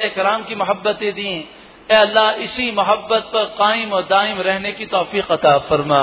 कराम की मोहब्बतें दी ए अल्लाह इसी मोहब्बत पर कायम और दायम रहने की तोफ़ी अता फरमा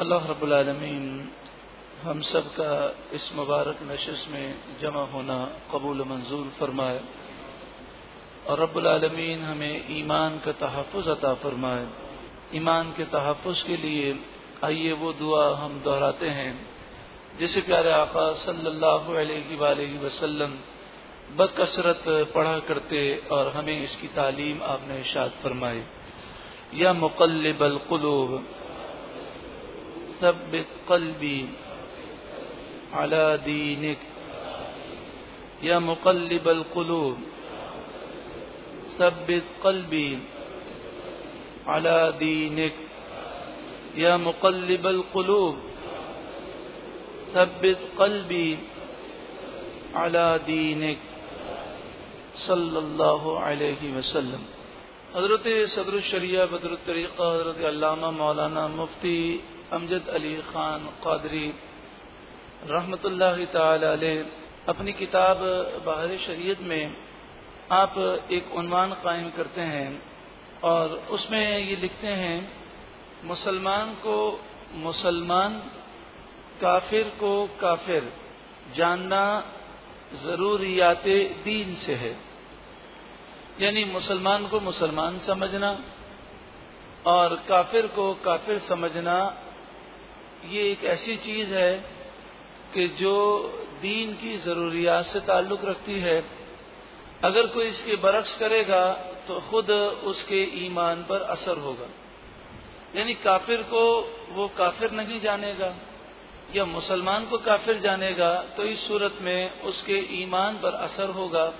अल्लाह रबालमीन हम सब का इस मुबारक नशस में जमा होना कबूल मंजूर फरमाए और रबालमीन हमें ईमान का तहफ़ अता फरमाए ईमान के तहफ़ के लिए आइए वो दुआ हम दोहराते हैं। जिसे प्यारे आका सल्लल्लाहु अलैहि वसल्लम बकसरत पढ़ा करते और हमें इसकी तालीम आपने इशाद फरमाई। या मुकल्लिबल कुलूब सब कल्बी अला दीनिक। या मुकल्लिबल कुलूब सब कल्बी अला दीनिक। या मुकल्लिब अलकुलूब सब्बित कल्बी अला दीनिक सल्लल्लाहु अलैहि वसल्लम। हज़रत सदर शरिया बदरतरीक़ा हज़रत अल्लामा मौलाना मुफ्ती अमजद अली ख़ान कादरी रहमतुल्लाह ताला अपनी किताब बाहर शरीयत में आप एक उन्वान कायम करते हैं और उसमें ये लिखते हैं मुसलमान को मुसलमान, काफिर को काफिर, जानना जरूरियात दीन से है। यानी मुसलमान को मुसलमान समझना और काफिर को काफिर समझना, ये एक ऐसी चीज़ है कि जो दीन की जरूरियात से ताल्लुक रखती है। अगर कोई इसके बरक्स करेगा तो खुद उसके ईमान पर असर होगा। यानी काफिर को वो काफिर नहीं जानेगा, या मुसलमान को काफिर जानेगा तो इस सूरत में उसके ईमान पर असर होगा।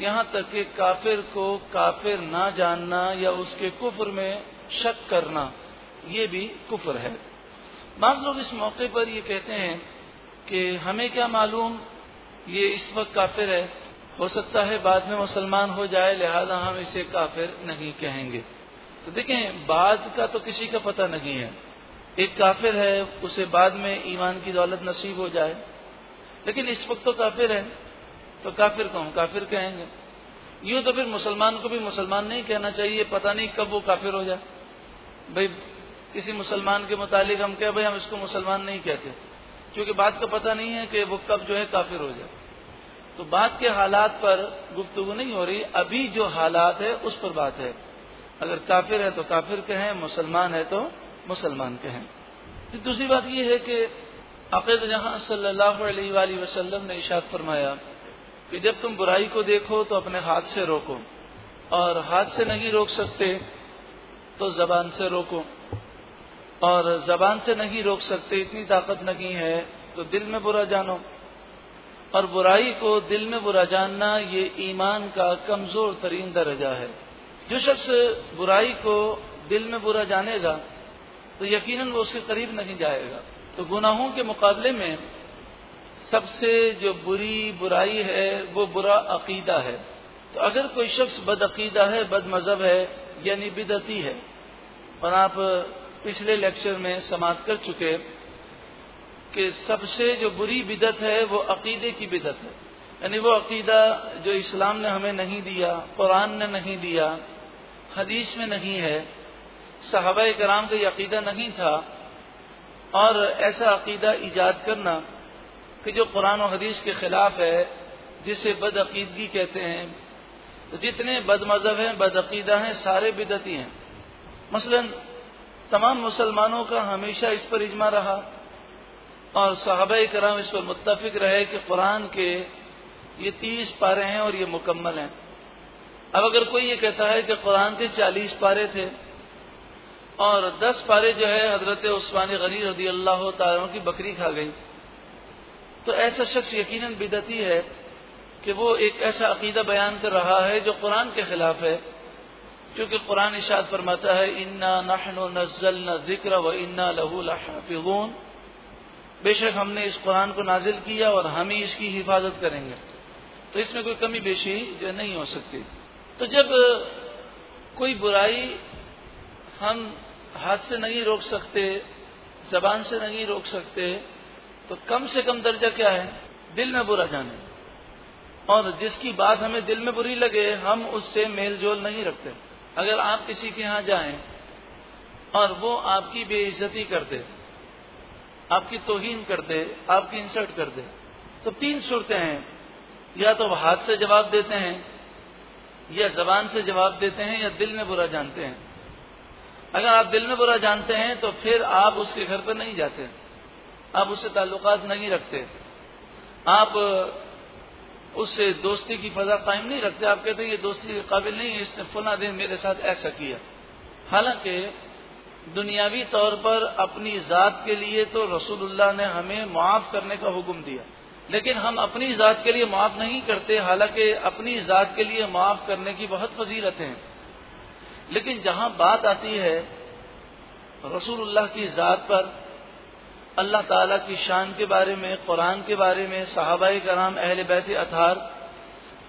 यहाँ तक कि काफिर को काफिर ना जानना या उसके कुफर में शक करना, ये भी कुफर है। बाज लोग इस मौके पर ये कहते हैं कि हमें क्या मालूम, ये इस वक्त काफिर है। हो सकता है बाद में मुसलमान हो जाए, लिहाजा हम इसे काफिर नहीं कहेंगे। तो देखें, बाद का तो किसी का पता नहीं है। एक काफिर है, उसे बाद में ईमान की दौलत नसीब हो जाए। लेकिन इस वक्त तो काफिर है। तो काफिर को हम काफिर कहेंगे। यूँ तो फिर मुसलमान को भी मुसलमान नहीं कहना चाहिए। पता नहीं कब वो काफिर हो जाए। भाई, किसी मुसलमान के मुतालिक हम कह, भाई, हम इसको मुसलमान नहीं कहते। क्योंकि बात का पता नहीं है कि वो कब जो है काफिर हो जाए। तो बात के हालात पर गुफ्तु नहीं हो रही। अभी जो हालात है, उस पर बात है। अगर काफिर है तो काफिर कहें, मुसलमान है तो मुसलमान कहें। फिर दूसरी बात यह है कि अकीद जहाँ सल्लल्लाहु अलैहि वसल्लम ने इशाद फरमाया कि जब तुम बुराई को देखो तो अपने हाथ से रोको और हाथ से नहीं रोक सकते तो जबान से रोको और जबान से नहीं रोक सकते, इतनी ताकत नहीं है तो दिल में बुरा जानो। और बुराई को दिल में बुरा जानना ये ईमान का कमज़ोर तरीन दर्जा है। जो शख्स बुराई को दिल में बुरा जानेगा तो यकीनन वो उसके करीब नहीं जाएगा। तो गुनाहों के मुकाबले में सबसे जो बुरी बुराई है, वो बुरा अकीदा है। तो अगर कोई शख्स बदअकीदा है बद मज़हब है, यानी बिदती है, और आप पिछले लेक्चर में समाप्त कर चुके कि सबसे जो बुरी बिदत है, वो अकीदे की बिदत है। यानी वो अकीदा जो इस्लाम ने हमें नहीं दिया, कुरान ने नहीं दिया हदीस में नहीं है, साहबा कराम का अकीदा नहीं था। और ऐसा अकीदा ईजाद करना कि जो कुरान और हदीस के खिलाफ है, जिसे बदअकीदगी कहते हैं तो जितने बदमजहब हैं, बदअकीदा हैं, सारे बिदती हैं। मसलन, तमाम मुसलमानों का हमेशा इस पर इजमा रहा। और साहब कराम इस पर मुतफिक रहे कि कुरान के ये तीस पारे हैं और ये मुकम्मल हैं। अब अगर कोई ये कहता है कि कुरान के चालीस पारे थे और दस पारे जो है हज़रत उस्मान गनी रदी अल्लाह तारों की बकरी खा गई तो ऐसा शख्स यकीनन बिदती है कि वो एक ऐसा अकीदा बयान कर रहा है जो कुरान के खिलाफ है। क्योंकि कुरान इशाद फरमाता है, इन्ना नहन नजल न ज़िक्र व इन्ना लहू लहाफिगून बेशक हमने इस कुरान को नाजिल किया और हम ही इसकी हिफाजत करेंगे। तो इसमें कोई कमी बेशी नहीं हो सकती। तो जब कोई बुराई हम हाथ से नहीं रोक सकते, जबान से नहीं रोक सकते तो कम से कम दर्जा क्या है? दिल में बुरा जाने। और जिसकी बात हमें दिल में बुरी लगे, हम उससे मेल जोल नहीं रखते। अगर आप किसी के यहाँ जाएँ और वो आपकी बेइज्जती कर दे, आपकी तोहीन कर दे, आपकी इंसल्ट कर दे तो तीन सूरतें हैं। या तो हाथ से जवाब देते हैं या जबान से जवाब देते हैं या दिल में बुरा जानते हैं। अगर आप दिल में बुरा जानते हैं तो फिर आप उसके घर पर नहीं जाते। आप उससे ताल्लुक नहीं रखते। आप उससे दोस्ती की फजा कायम नहीं रखते। आप कहते ये दोस्ती के काबिल नहीं है, इसने फला दिन मेरे साथ ऐसा किया। हालाँकि दुनियावी तौर पर अपनी ज़ात के लिए तो रसूलुल्लाह ने हमें माफ़ करने का हुक्म दिया। लेकिन हम अपनी ज़ात के लिए माफ़ नहीं करते, हालाँकि अपनी ज़ात के लिए माफ़ करने की बहुत फजीलतें हैं। लेकिन जहाँ बात आती है रसूलुल्लाह की ज़ात पर, अल्लाह ताला की शान के बारे में, कुरान के बारे में साहबा कराम, अहल बैत अथार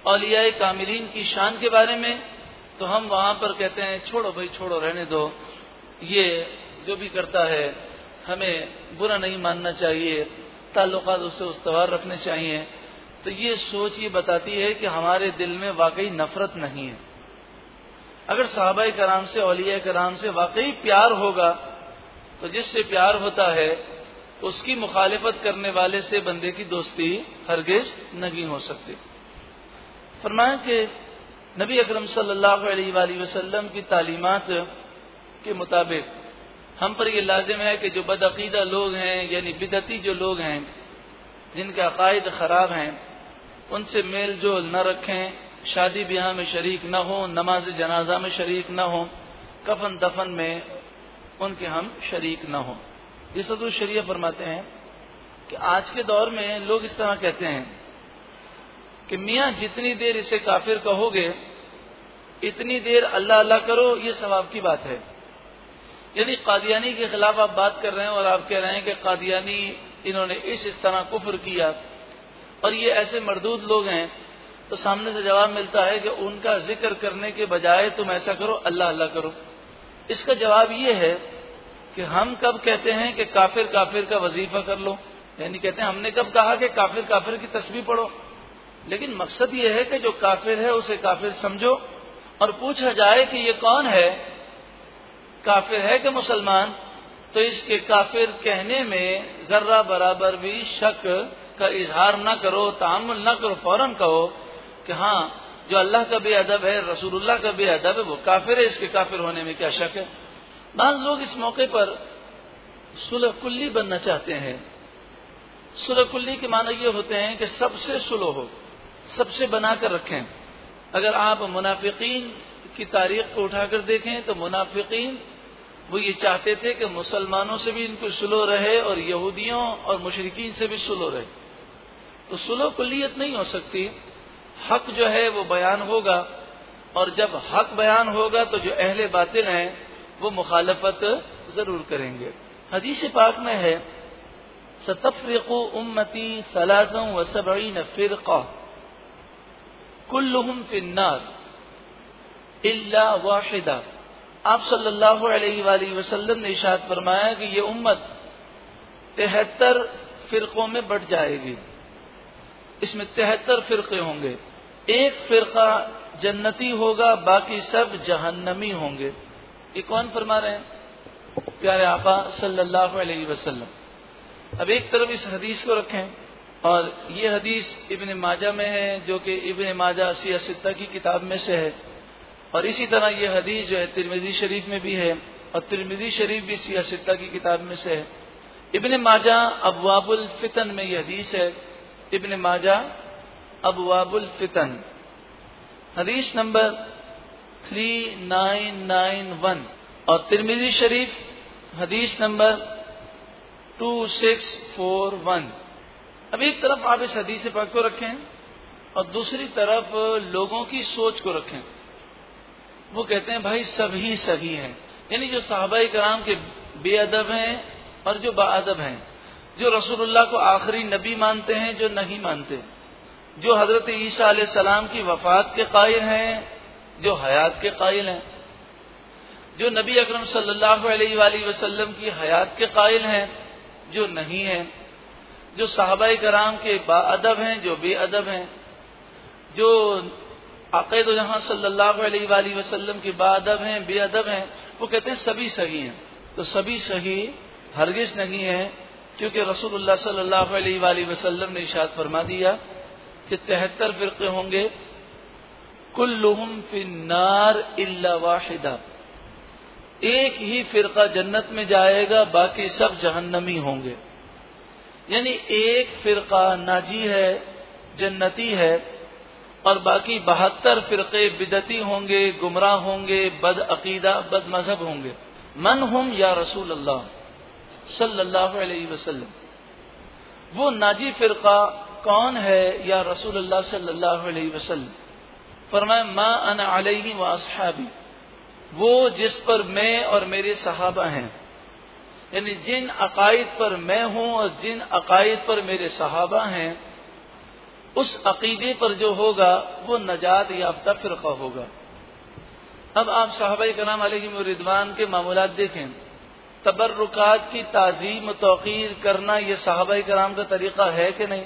अलिया कामिलीन की शान के बारे में तो हम वहाँ पर कहते हैं, छोड़ो भाई, छोड़ो, रहने दो। ये जो भी करता है, हमें बुरा नहीं मानना चाहिए। ताल्लुक उससे उस्तवार रखने चाहिए। तो ये सोच ये बताती है कि हमारे दिल में वाकई नफरत नहीं है। अगर साहबा कराम से अलिया कराम से वाकई प्यार होगा तो जिससे प्यार होता है, उसकी मुखालिफत करने वाले से बंदे की दोस्ती हरगिज नहीं हो सकती। फरमाया कि नबी अकरम सल्लल्लाहु अलैहि की तालीमत के मुताबिक हम पर यह लाजिम है कि जो बदअकीदा लोग हैं, यानी बिदती जो लोग हैं, जिनके अकायद खराब हैं, उनसे मेल जोल न रखें, शादी ब्याह में शरीक न हो, नमाज़ जनाजा में शरीक न हो, कफन दफन में उनके हम शरीक न हो। ये सदु शरीय फरमाते हैं कि आज के दौर में लोग इस तरह कहते हैं कि मियाँ, जितनी देर इसे काफिर कहोगे, इतनी देर अल्लाह अल्लाह करो, ये सवाब की बात है। यानी कादियानी के खिलाफ आप बात कर रहे हैं और आप कह रहे हैं कि कादियानी, इन्होंने इस इस तरह कुफर किया। और ये ऐसे मरदूद लोग हैं तो सामने से जवाब मिलता है कि उनका ज़िक्र करने के बजाय तुम ऐसा करो, अल्लाह अल्लाह करो। इसका जवाब ये है कि हम कब कहते हैं कि काफिर काफिर का वजीफा कर लो। यानी कहते हैं, हमने कब कहा कि काफिर काफिर की तस्वीर पढ़ो। लेकिन मकसद ये है कि जो काफिर है, उसे काफिर समझो और पूछा जाए कि ये कौन है काफिर है कि मुसलमान? तो इसके काफिर कहने में जर्रा बराबर भी शक का इजहार न करो, तामुल न करो, फ़ौरन कहो कि हाँ जो अल्लाह का बेअदब है, रसूलुल्लाह का बेअदब है, वो काफिर है, इसके काफिर होने में क्या शक है? बाद लोग इस मौके पर सुलह कुल्ली बनना चाहते हैं। सुलह कुल्ली के माना ये होते हैं कि सबसे सुलह हो, सबसे बनाकर रखें। अगर आप मुनाफिकीन की तारीख को उठाकर देखें तो मुनाफिकीन वो ये चाहते थे कि मुसलमानों से भी इनको सुलो रहे और यहूदियों और मुशरकिन से भी सुलो रहे। तो सुलो कुलियत नहीं हो सकती। हक जो है वो बयान होगा और जब हक बयान होगा तो जो अहले बातिल हैं, वो मुखालफत ज़रूर करेंगे। हदीस पाक में है, सतफ़रक़ उम्मती सलाजों व सबईन फ़िरक़ा कुल्लुहुम फिन्नार इल्ला वाहिदा। आप सल्लल्लाहु अलैहि वसल्लम ने इशाद फरमाया कि ये उम्मत तिहत्तर फिरकों में बढ़ जाएगी। इसमें तिहत्तर फिरके होंगे। एक फिरका जन्नती होगा, बाकी सब जहन्नमी होंगे। ये कौन फरमा रहे हैं? प्यारे आपा सल्लल्लाहु अलैहि वसल्लम। अब एक तरफ़ इस हदीस को रखें और ये हदीस इबन माजा में है, जो कि इबन माजा सियासत्ता की किताब में से है। और इसी तरह यह हदीस जो है तिरमिजी शरीफ में भी है और तिरमिजी शरीफ भी सिया सियासत्ता की किताब में से है। इबन माजा अबवाबुल फितन में यह हदीस है। इबन माजा अबवाबुल फितन। हदीस number three nine nine one और तिरमिजी शरीफ हदीस number two six four one. अब एक तरफ़ आप इस हदीस पाक को रखें और दूसरी तरफ़ लोगों की सोच को रखें। वो कहते हैं, भाई, सभी सही हैं। यानी जो साहबा कराम के बेअदब हैं और जो बाअदब हैं, जो रसूलुल्लाह को आखिरी नबी मानते हैं, जो नहीं मानते, जो हज़रत ईसा सलाम की वफात के कायल हैं, जो हयात के कायल हैं, जो नबी अकरम सल्लल्लाहु अलैहि वसल्लम की हयात के कायल हैं, जो नहीं है, जो साहबा कराम के बाअदब हैं, जो बेअदब हैं, जो आकद जहाँ सल्लल्लाहु अलैहि वसल्लम के बादब हैं, बेअदब हैं, वो कहते हैं सभी सही हैं। तो सभी सही हरगिज नहीं है, क्योंकि रसूलुल्लाह सल्लल्लाहु अलैहि वसल्लम ने इशाद फरमा दिया कि तिहत्तर फिरके होंगे। कुल्लुहुम फिन्नार इल्ला वाहिदा। एक ही फिरका जन्नत में जाएगा, बाकी सब जहन्नमी होंगे। यानी एक फिरका नाजी है, जन्नती है और बाकी बहत्तर फिरके बिदती होंगे, गुमराह होंगे, बद अकीदा, बद मज़हब होंगे। मन हम या रसूल अल्लाह सल्लल्लाहु अलैहि वसल्लम। वो नाजी फिरका कौन है या रसूल अल्लाह सल्लल्लाहु अलैहि वसल्लम? फरमाए, माँ अन अलैहि व असहाबी। वो जिस पर मैं और मेरे सहाबा हैं। यानी जिन अकायद पर मैं हूँ और जिन अकायद पर मेरे सहाबा हैं उस अकीदे पर जो होगा, वो नजात याफ्ता फिरका होगा। अब आप साहब कराम रिदवान के मामूलत देखें। तबर्रुकात की ताजीम तोकीर करना यह साहब कराम का तरीका है कि नहीं?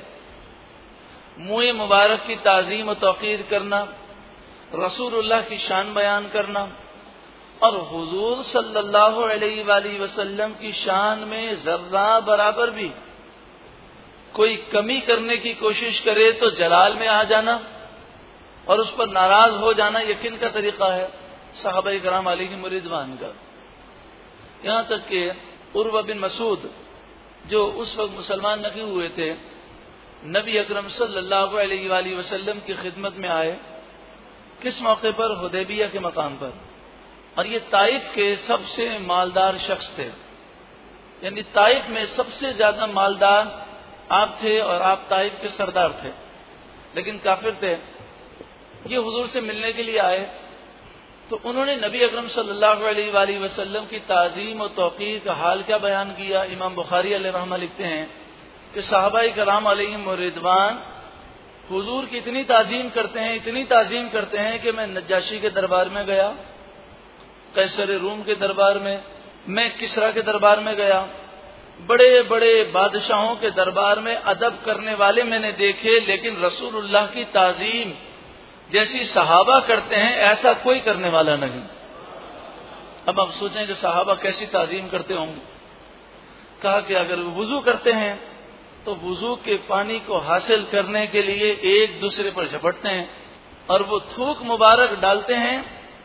मुँह मुबारक की ताजीम तोकीर करना, रसूलुल्लाह की शान बयान करना, और हुजूर सल्लल्लाहु अलैहि वसल्लम की शान में जर्रा बराबर भी कोई कमी करने की कोशिश करे तो जलाल में आ जाना और उस पर नाराज़ हो जाना यकीन का तरीका है। साहब कराम अली की मुरिदवान का। यहाँ तक कि उर्व बिन मसूद जो उस वक्त मुसलमान नहीं हुए थे, नबी अकरम सल्लल्लाहु अलैहि वसल्लम की खिदमत में आए, किस मौके पर? हुदैबिया के मकाम पर। और ये ताइफ के सबसे मालदार शख्स थे। यानी ताइफ में सबसे ज़्यादा मालदार आप थे और आप ताइफ के सरदार थे। लेकिन काफिर थे। ये हुजूर से मिलने के लिए आए। तो उन्होंने नबी अकरम सल्लल्लाहु अलैहि की ताजीम और तोक़ीर का हाल क्या बयान किया? इमाम बुखारी रहमा लिखते हैं कि साहबा कराम रिदवान हुजूर की इतनी ताजीम करते हैं, इतनी ताजीम करते हैं कि मैं नजाशी के दरबार में गया, कैसर रूम के दरबार में, मैं किसरा के दरबार में गया। बड़े बड़े बादशाहों के दरबार में अदब करने वाले मैंने देखे, लेकिन रसूलुल्लाह की ताजीम जैसी सहाबा करते हैं, ऐसा कोई करने वाला नहीं। अब आप सोचें कि सहाबा कैसी ताजीम करते होंगे। कहा कि अगर वज़ू करते हैं तो वज़ू के पानी को हासिल करने के लिए एक दूसरे पर झपटते हैं, और वो थूक मुबारक डालते हैं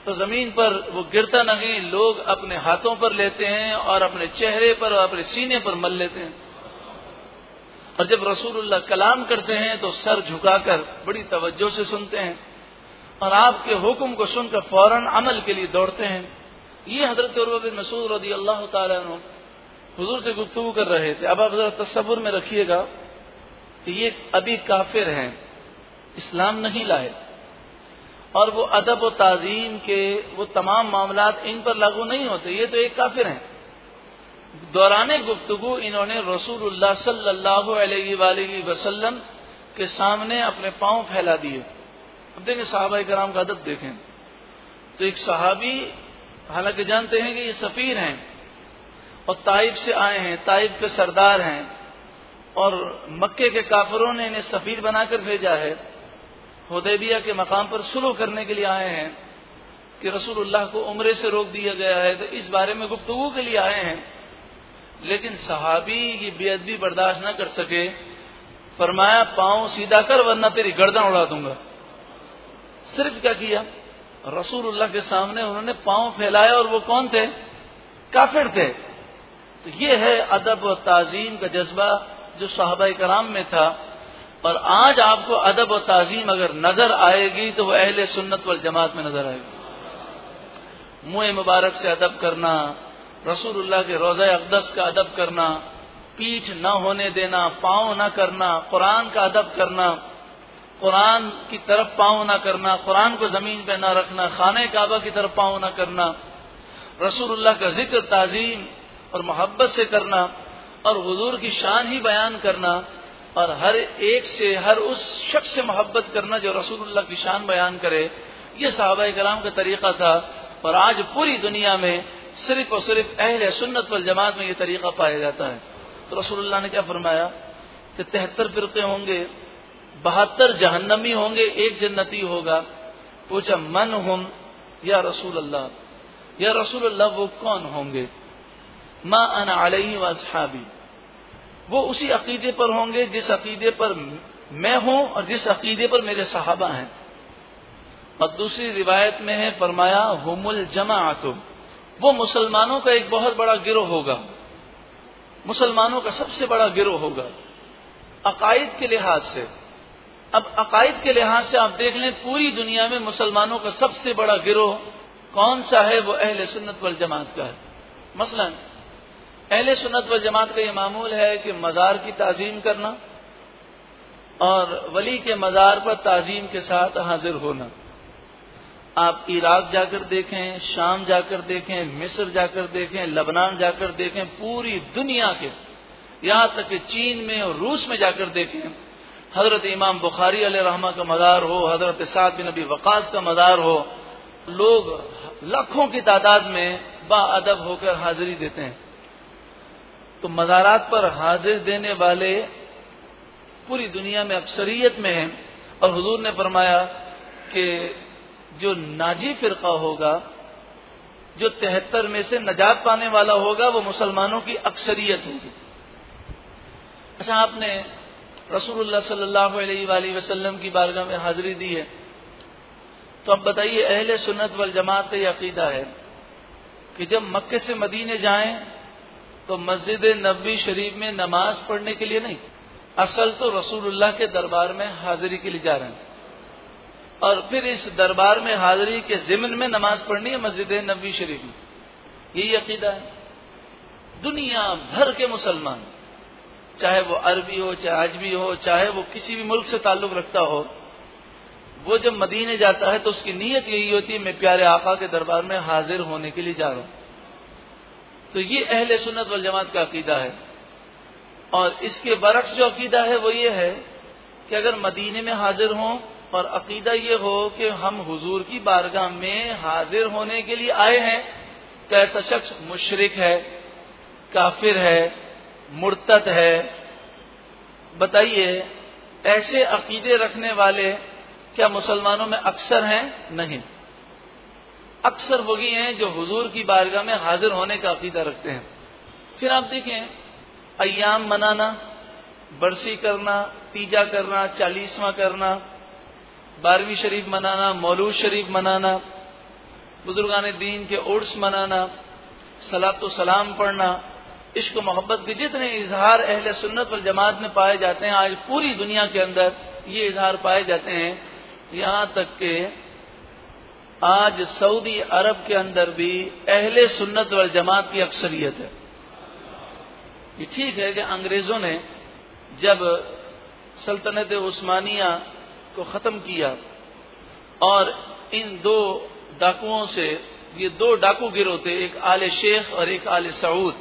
तो ज़मीन पर वो गिरता नहीं, लोग अपने हाथों पर लेते हैं और अपने चेहरे पर और अपने सीने पर मल लेते हैं। और जब रसूलुल्लाह कलाम करते हैं तो सर झुकाकर बड़ी तवज्जो से सुनते हैं और आपके हुक्म को सुनकर फ़ौरन अमल के लिए दौड़ते हैं। ये हज़रत बिन मसूद रदी अल्लाह तुर से गुफ्तु कर रहे थे। अब आप जरा तस्वुर में रखिएगा कि ये अभी काफिर हैं, इस्लाम नहीं लाए। और वो अदब व ताजीम के वो तमाम मामला इन पर लागू नहीं होते, ये तो एक काफिर हैं। दौरान गुफ्तगु इन्होंने रसूलुल्लाह सल्लल्लाहु अलैहि वसल्लम के सामने अपने पाँव फैला दिए। अब देखें, साहबा कराम का अदब देखें। तो एक सहाबी, हालाँकि जानते हैं कि ये सफीर हैं और ताइब से आए हैं, ताइब के सरदार हैं और मक्के के काफरों ने इन्हें सफीर बनाकर भेजा है। हदैबिया के मकाम पर शुरू करने के लिए आए हैं कि रसूलुल्लाह को उम्रे से रोक दिया गया है तो इस बारे में गुफ्तगु के लिए आए हैं। लेकिन सहाबी ये बेअदबी बर्दाश्त न कर सके। फरमाया, पाँव सीधा कर, वरना तेरी गर्दन उड़ा दूँगा। सिर्फ़ क्या किया? रसूलुल्लाह के सामने उन्होंने पाँव फैलाया और वो कौन थे? काफिर थे। तो ये है अदब और ताजीम का जज्बा जो साहबा कराम में था। और आज आपको अदब और ताजीम अगर नज़र आएगी तो वह अहले सुन्नत वल जमात में नज़र आएगी। मुँह मुबारक से अदब करना, रसूलुल्लाह के रोज़ा अकदस का अदब करना, पीठ न होने देना, पाँव न करना, कुरान का अदब करना, कुरान की तरफ़ पाँव न करना, कुरान को ज़मीन पे न रखना, खाने काबा की तरफ़ पाँव न करना, रसूलुल्लाह का ज़िक्र, ताजीम और मोहब्बत से करना और हजूर की शान ही बयान करना और हर एक से, हर उस शख्स से मोहब्बत करना जो रसूलुल्लाह की शान बयान करे, ये साहबा कलाम का तरीका था। और आज पूरी दुनिया में सिर्फ़ और सिर्फ़ अहल सुन्नत वल जमात में ये तरीका पाया जाता है। तो रसूलुल्लाह ने क्या फरमाया कि तिहत्तर फिरके होंगे, बहत्तर जहन्नमी होंगे, एक जन्नती होगा। पूछा, मन हम, या रसूल अल्लाह या रसूल अल्लाह वो कौन होंगे? माँ अन अलही वसहाबी वो उसी अकीदे पर होंगे जिस अकीदे पर मैं हूँ और जिस अकीदे पर मेरे साहबा हैं। और दूसरी रिवायत में है, फरमाया, हुमुल जमा वो मुसलमानों का एक बहुत बड़ा गिरोह होगा। मुसलमानों का सबसे बड़ा गिरोह होगा। अकायद के लिहाज से। अब अकायद के लिहाज से आप देख लें, पूरी दुनिया में मुसलमानों का सबसे बड़ा गिरोह कौन सा है? वो अहल सुन्नत वल जमात का है। मसलन अहले सुन्नत व जमात का यह मामूल है कि मज़ार की ताजीम करना और वली के मज़ार पर ताजीम के साथ हाजिर होना। आप इराक जाकर देखें, शाम जाकर देखें, मिस्र जाकर देखें, लबनान जाकर देखें, पूरी दुनिया के, यहाँ तक कि चीन में और रूस में जाकर देखें, हज़रत इमाम बुखारी रहमा का मज़ार हो, हज़रत साद बिन नबी वकास का मज़ार हो, लोग लाखों की तादाद में बाअदब होकर हाजिरी देते हैं। तो मज़ारात पर हाजिर देने वाले पूरी दुनिया में अक्सरियत में हैं। और हुजूर ने फरमाया कि जो नाजी फिरका होगा, जो तिहत्तर में से नजात पाने वाला होगा, वो मुसलमानों की अक्सरियत होगी। अच्छा आपने रसूलुल्लाह सल्लल्लाहु अलैहि वसल्लम की बारगाह में हाजिरी दी है। तो अब बताइए, अहले सुन्नत वल जमात का यह अकीदा है कि जब मक्के से मदीने जाएँ तो मस्जिद नबी शरीफ में नमाज़ पढ़ने के लिए नहीं। असल तो रसूलुल्लाह के दरबार में हाजिरी के लिए जा रहे हैं। और फिर इस दरबार में हाजिरी के जिमन में नमाज़ पढ़नी है मस्जिद नबी शरीफ में। यही अकीदा है। दुनिया भर के मुसलमान, चाहे वो अरबी हो, चाहे अजबी हो, चाहे वो किसी भी मुल्क से ताल्लुक रखता हो, वो जब मदीने जाता है तो उसकी नीयत यही होती है, मैं प्यारे आका के दरबार में हाजिर होने के लिए जा रहा हूँ। तो ये अहल सुन्नत वल जमात का अकीदा है। और इसके बरक्स जो अकीदा है वो ये है कि अगर मदीने में हाजिर हों और अकीदा ये हो कि हम हुजूर की बारगाह में हाजिर होने के लिए आए हैं तो ऐसा शख्स मुशरक है, काफिर है, मुर्तद है। बताइए, ऐसे अकीदे रखने वाले क्या मुसलमानों में अक्सर हैं? नहीं। अक्सर वही हैं जो हुजूर की बारगाह में हाजिर होने का अकीदा रखते हैं। फिर आप देखें अयाम मनाना, बरसी करना तीजा करना, चालीसवां करना, बारहवीं शरीफ मनाना, मौलूद शरीफ मनाना, बुजुर्गान दीन के उर्स मनाना, सलात सलाम पढ़ना, इश्क मोहब्बत के जितने इजहार अहल सुन्नत और जमात में पाए जाते हैं, आज पूरी दुनिया के अंदर ये इजहार पाए जाते हैं, यहाँ तक के आज सऊदी अरब के अंदर भी अहले सुन्नत वल जमात की अक्सरियत है। ये ठीक है कि अंग्रेज़ों ने जब सल्तनत उस्मानिया को ख़त्म किया और इन दो डाकुओं से, ये दो डाकू गिरोह थे एक आले शेख और एक आले सऊद,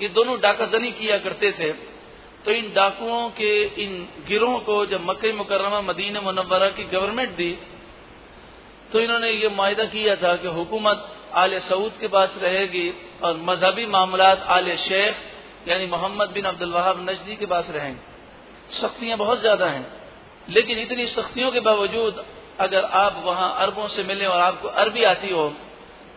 ये दोनों डाकाजनी किया करते थे। तो इन डाकुओं के, इन गिरोह को जब मक्के मुकरमा मदीन मुनवरा की गवर्नमेंट दी तो इन्होंने ये माहा किया था कि हुकूमत आले सऊद के पास रहेगी और मजहबी मामला आले शेख, यानी मोहम्मद बिन अब्दुल वहाब नजदी के पास रहेंगे। सख्तियाँ बहुत ज़्यादा हैं, लेकिन इतनी सख्तियों के बावजूद अगर आप वहाँ अरबों से मिले और आपको अरबी आती हो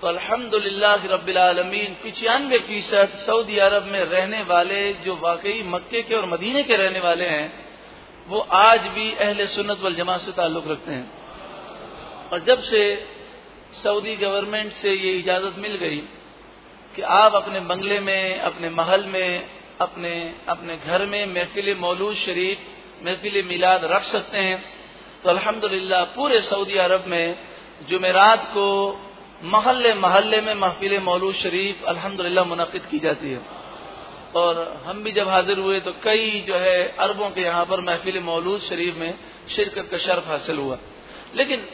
तो अल्हम्दुलिल्लाह रबालमीन पिचानवे फ़ीसद सऊदी अरब में रहने वाले जो वाकई मक्के के और मदीने के रहने वाले हैं, वो आज भी अहल सुन्नत वल जमात से ताल्लुक रखते हैं। और जब से सऊदी गवर्नमेंट से ये इजाज़त मिल गई कि आप अपने बंगले में, अपने महल में, अपने अपने घर में महफिल मौलूद शरीफ, महफिल मिलाद रख सकते हैं तो अल्हम्दुलिल्लाह पूरे सऊदी अरब में जुमेरात को महल्ले महल्ले में महफिल मौलूद शरीफ अल्हम्दुलिल्लाह मुनद की जाती है। और हम भी जब हाजिर हुए तो कई जो है अरबों के यहाँ पर महफिल मौलूद शरीफ में शिरकत का शर्फ हासिल हुआ। लेकिन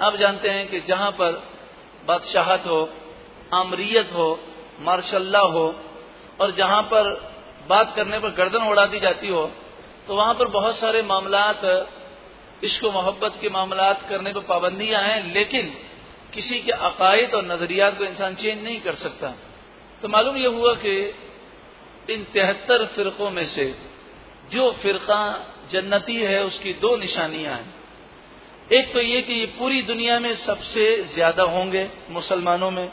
आप जानते हैं कि जहाँ पर बादशाहत हो आमरीत हो मार्शल्ला हो, और जहाँ पर बात करने पर गर्दन उड़ा दी जाती हो तो वहाँ पर बहुत सारे मामलात, इश्क मोहब्बत के मामलात करने पर पाबंदियाँ हैं, लेकिन किसी के अकायद और नजरियात को इंसान चेंज नहीं कर सकता। तो मालूम यह हुआ कि इन तिहत्तर फिरकों में से जो फिरका जन्नती है, उसकी दो निशानियाँ हैं। एक तो ये कि ये पूरी दुनिया में सबसे ज़्यादा होंगे मुसलमानों में,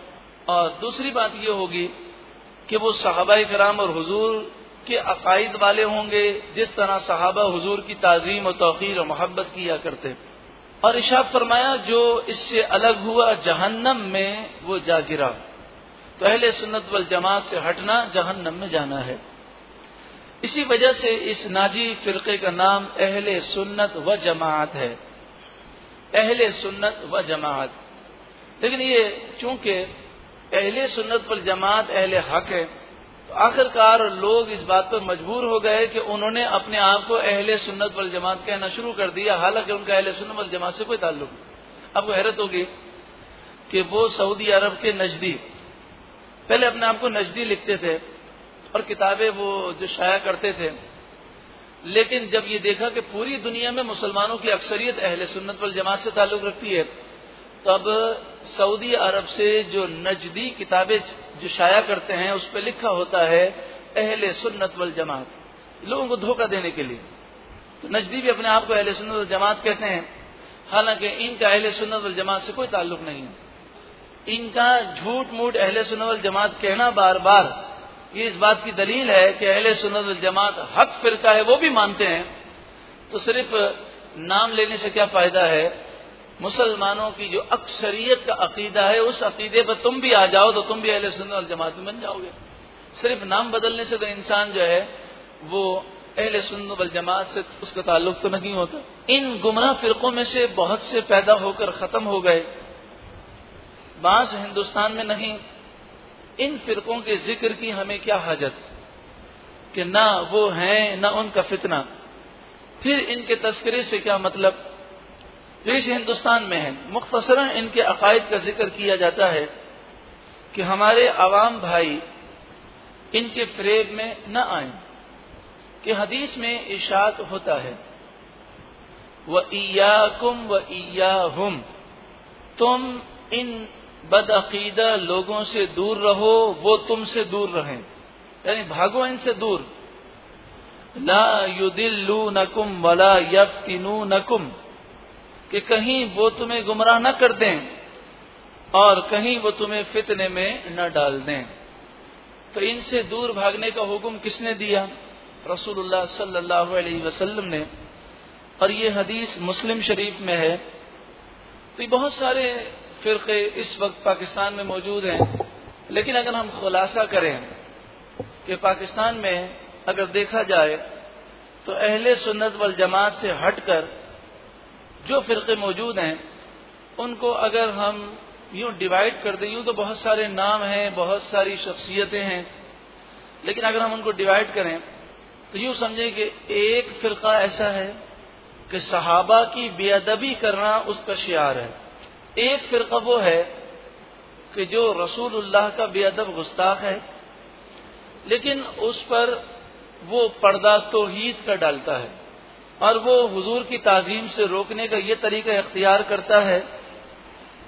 और दूसरी बात यह होगी कि वो सहाबा कराम और हजूर के अकायद वाले होंगे, जिस तरह सहाबा हजूर की ताजीम और तोकीर और मोहब्बत किया करते। और इशाद फरमाया, जो इससे अलग हुआ जहन्नम में, वो जा गिरा। तो अहले सुन्नत वल जमात से हटना जहन्नम में जाना है। इसी वजह से इस नाजी फिरके का नाम अहले सुन्नत व जमात है। अहले सुन्नत व जमात। लेकिन ये चूँकि अहले सुन्नत वल जमात अहले हक है तो आखिरकार लोग इस बात पर मजबूर हो गए कि उन्होंने अपने आप को अहले सुन्नत वल जमात कहना शुरू कर दिया। हालाँकि उनका अहले सुन्नत वल जमात से कोई ताल्लुक नहीं। आपको हैरत होगी कि वो सऊदी अरब के नजदी, पहले अपने आप को नजदी लिखते थे और किताबें वो जो शाया करते थे लेकिन जब ये देखा कि पूरी दुनिया में मुसलमानों की अक्सरियत अहले सुन्नत वल जमात से ताल्लुक रखती है, तब सऊदी अरब से जो नजदी किताबें जो शाया करते हैं, उस पर लिखा होता है अहले सुन्नत वल जमात, लोगों को धोखा देने के लिए। तो नजदी भी अपने आप को अहले सुन्नत वल जमात कहते हैं, हालाँकि इनका अहले सुन्नत वल जमात से कोई ताल्लुक नहीं है। इनका झूठ मूठ अहले सुन्नत वल जमात कहना बार बार ये इस बात की दलील है कि अहले सुन्नत वल जमात हक फिरका है, वो भी मानते हैं। तो सिर्फ़ नाम लेने से क्या फ़ायदा है? मुसलमानों की जो अक्सरियत का अकीदा है, उस अकीदे पर तुम भी आ जाओ तो तुम भी अहले सुन्नत और जमात में बन जाओगे। सिर्फ़ नाम बदलने से तो इंसान जो है, वो अहले सुन्नत वल जमात से उसका ताल्लुक तो नहीं होता। इन गुमराह फिरकों में से बहुत से पैदा होकर खत्म हो गए। बाँस हिंदुस्तान में नहीं इन फिरकों के ज़िक्र की हमें क्या हाजत? कि ना वो हैं, ना उनका फितना। फिर इनके तस्करे से क्या मतलब? देश हिंदुस्तान में है। मुख्तसरा इनके अकायद का ज़िक्र किया जाता है कि हमारे आवाम भाई इनके फ्रेब में न आए, कि हदीस में इशात होता है। व ईया कुम व हम तुम इन बदअकीदा लोगों से दूर रहो, वो तुमसे दूर रहें। यानी भागो इनसे दूर। ला युदिल्लू नकुम वला यफ्तिनू नकुम कि कहीं वो तुम्हें गुमराह न कर दें और कहीं वो तुम्हें फितने में न डाल दें। तो इनसे दूर भागने का हुक्म किसने दिया? रसूलुल्लाह सल्लल्लाहु अलैहि वसल्लम ने। और ये हदीस मुस्लिम शरीफ में है। तो बहुत सारे फिरके इस वक्त पाकिस्तान में मौजूद हैं। लेकिन अगर हम खुलासा करें कि पाकिस्तान में अगर देखा जाए तो अहले सुन्नत वल जमात से हटकर जो फिरके मौजूद हैं, उनको अगर हम यूँ डिवाइड कर दें, यूँ तो बहुत सारे नाम हैं, बहुत सारी शख्सियतें हैं, लेकिन अगर हम उनको डिवाइड करें तो यूँ समझें कि एक फिरका ऐसा है कि सहाबा की बेअदबी करना उसका शियार है। एक फिरका वो है कि जो रसूलुल्लाह का बेअदब गुस्ताख है, लेकिन उस पर वो पर्दा तोहीद का डालता है और वो हुजूर की ताजीम से रोकने का ये तरीका इख्तियार करता है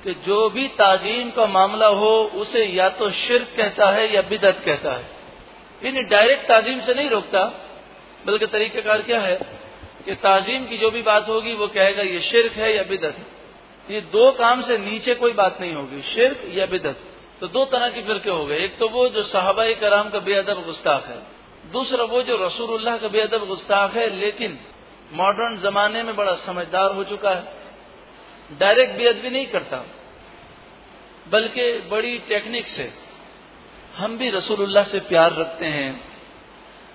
कि जो भी ताजीम का मामला हो, उसे या तो शिरक कहता है या बिदत कहता है। यानी डायरेक्ट ताजीम से नहीं रोकता, बल्कि तरीक़ाकार क्या है कि ताजीम की जो भी बात होगी, वो कहेगा ये शिरक है या बिदत है। ये दो काम से नीचे कोई बात नहीं होगी, शिरक या बिदत। तो दो तरह के फिरके हो गए। एक तो वो जो साहबा कराम का बेअदब गुस्ताख है। दूसरा वो जो रसूलुल्लाह का बेअदब गुस्ताख है, लेकिन मॉडर्न जमाने में बड़ा समझदार हो चुका है। डायरेक्ट बेअद भी नहीं करता। बल्कि बड़ी टेक्निक से हम भी रसूलुल्लाह से प्यार रखते हैं।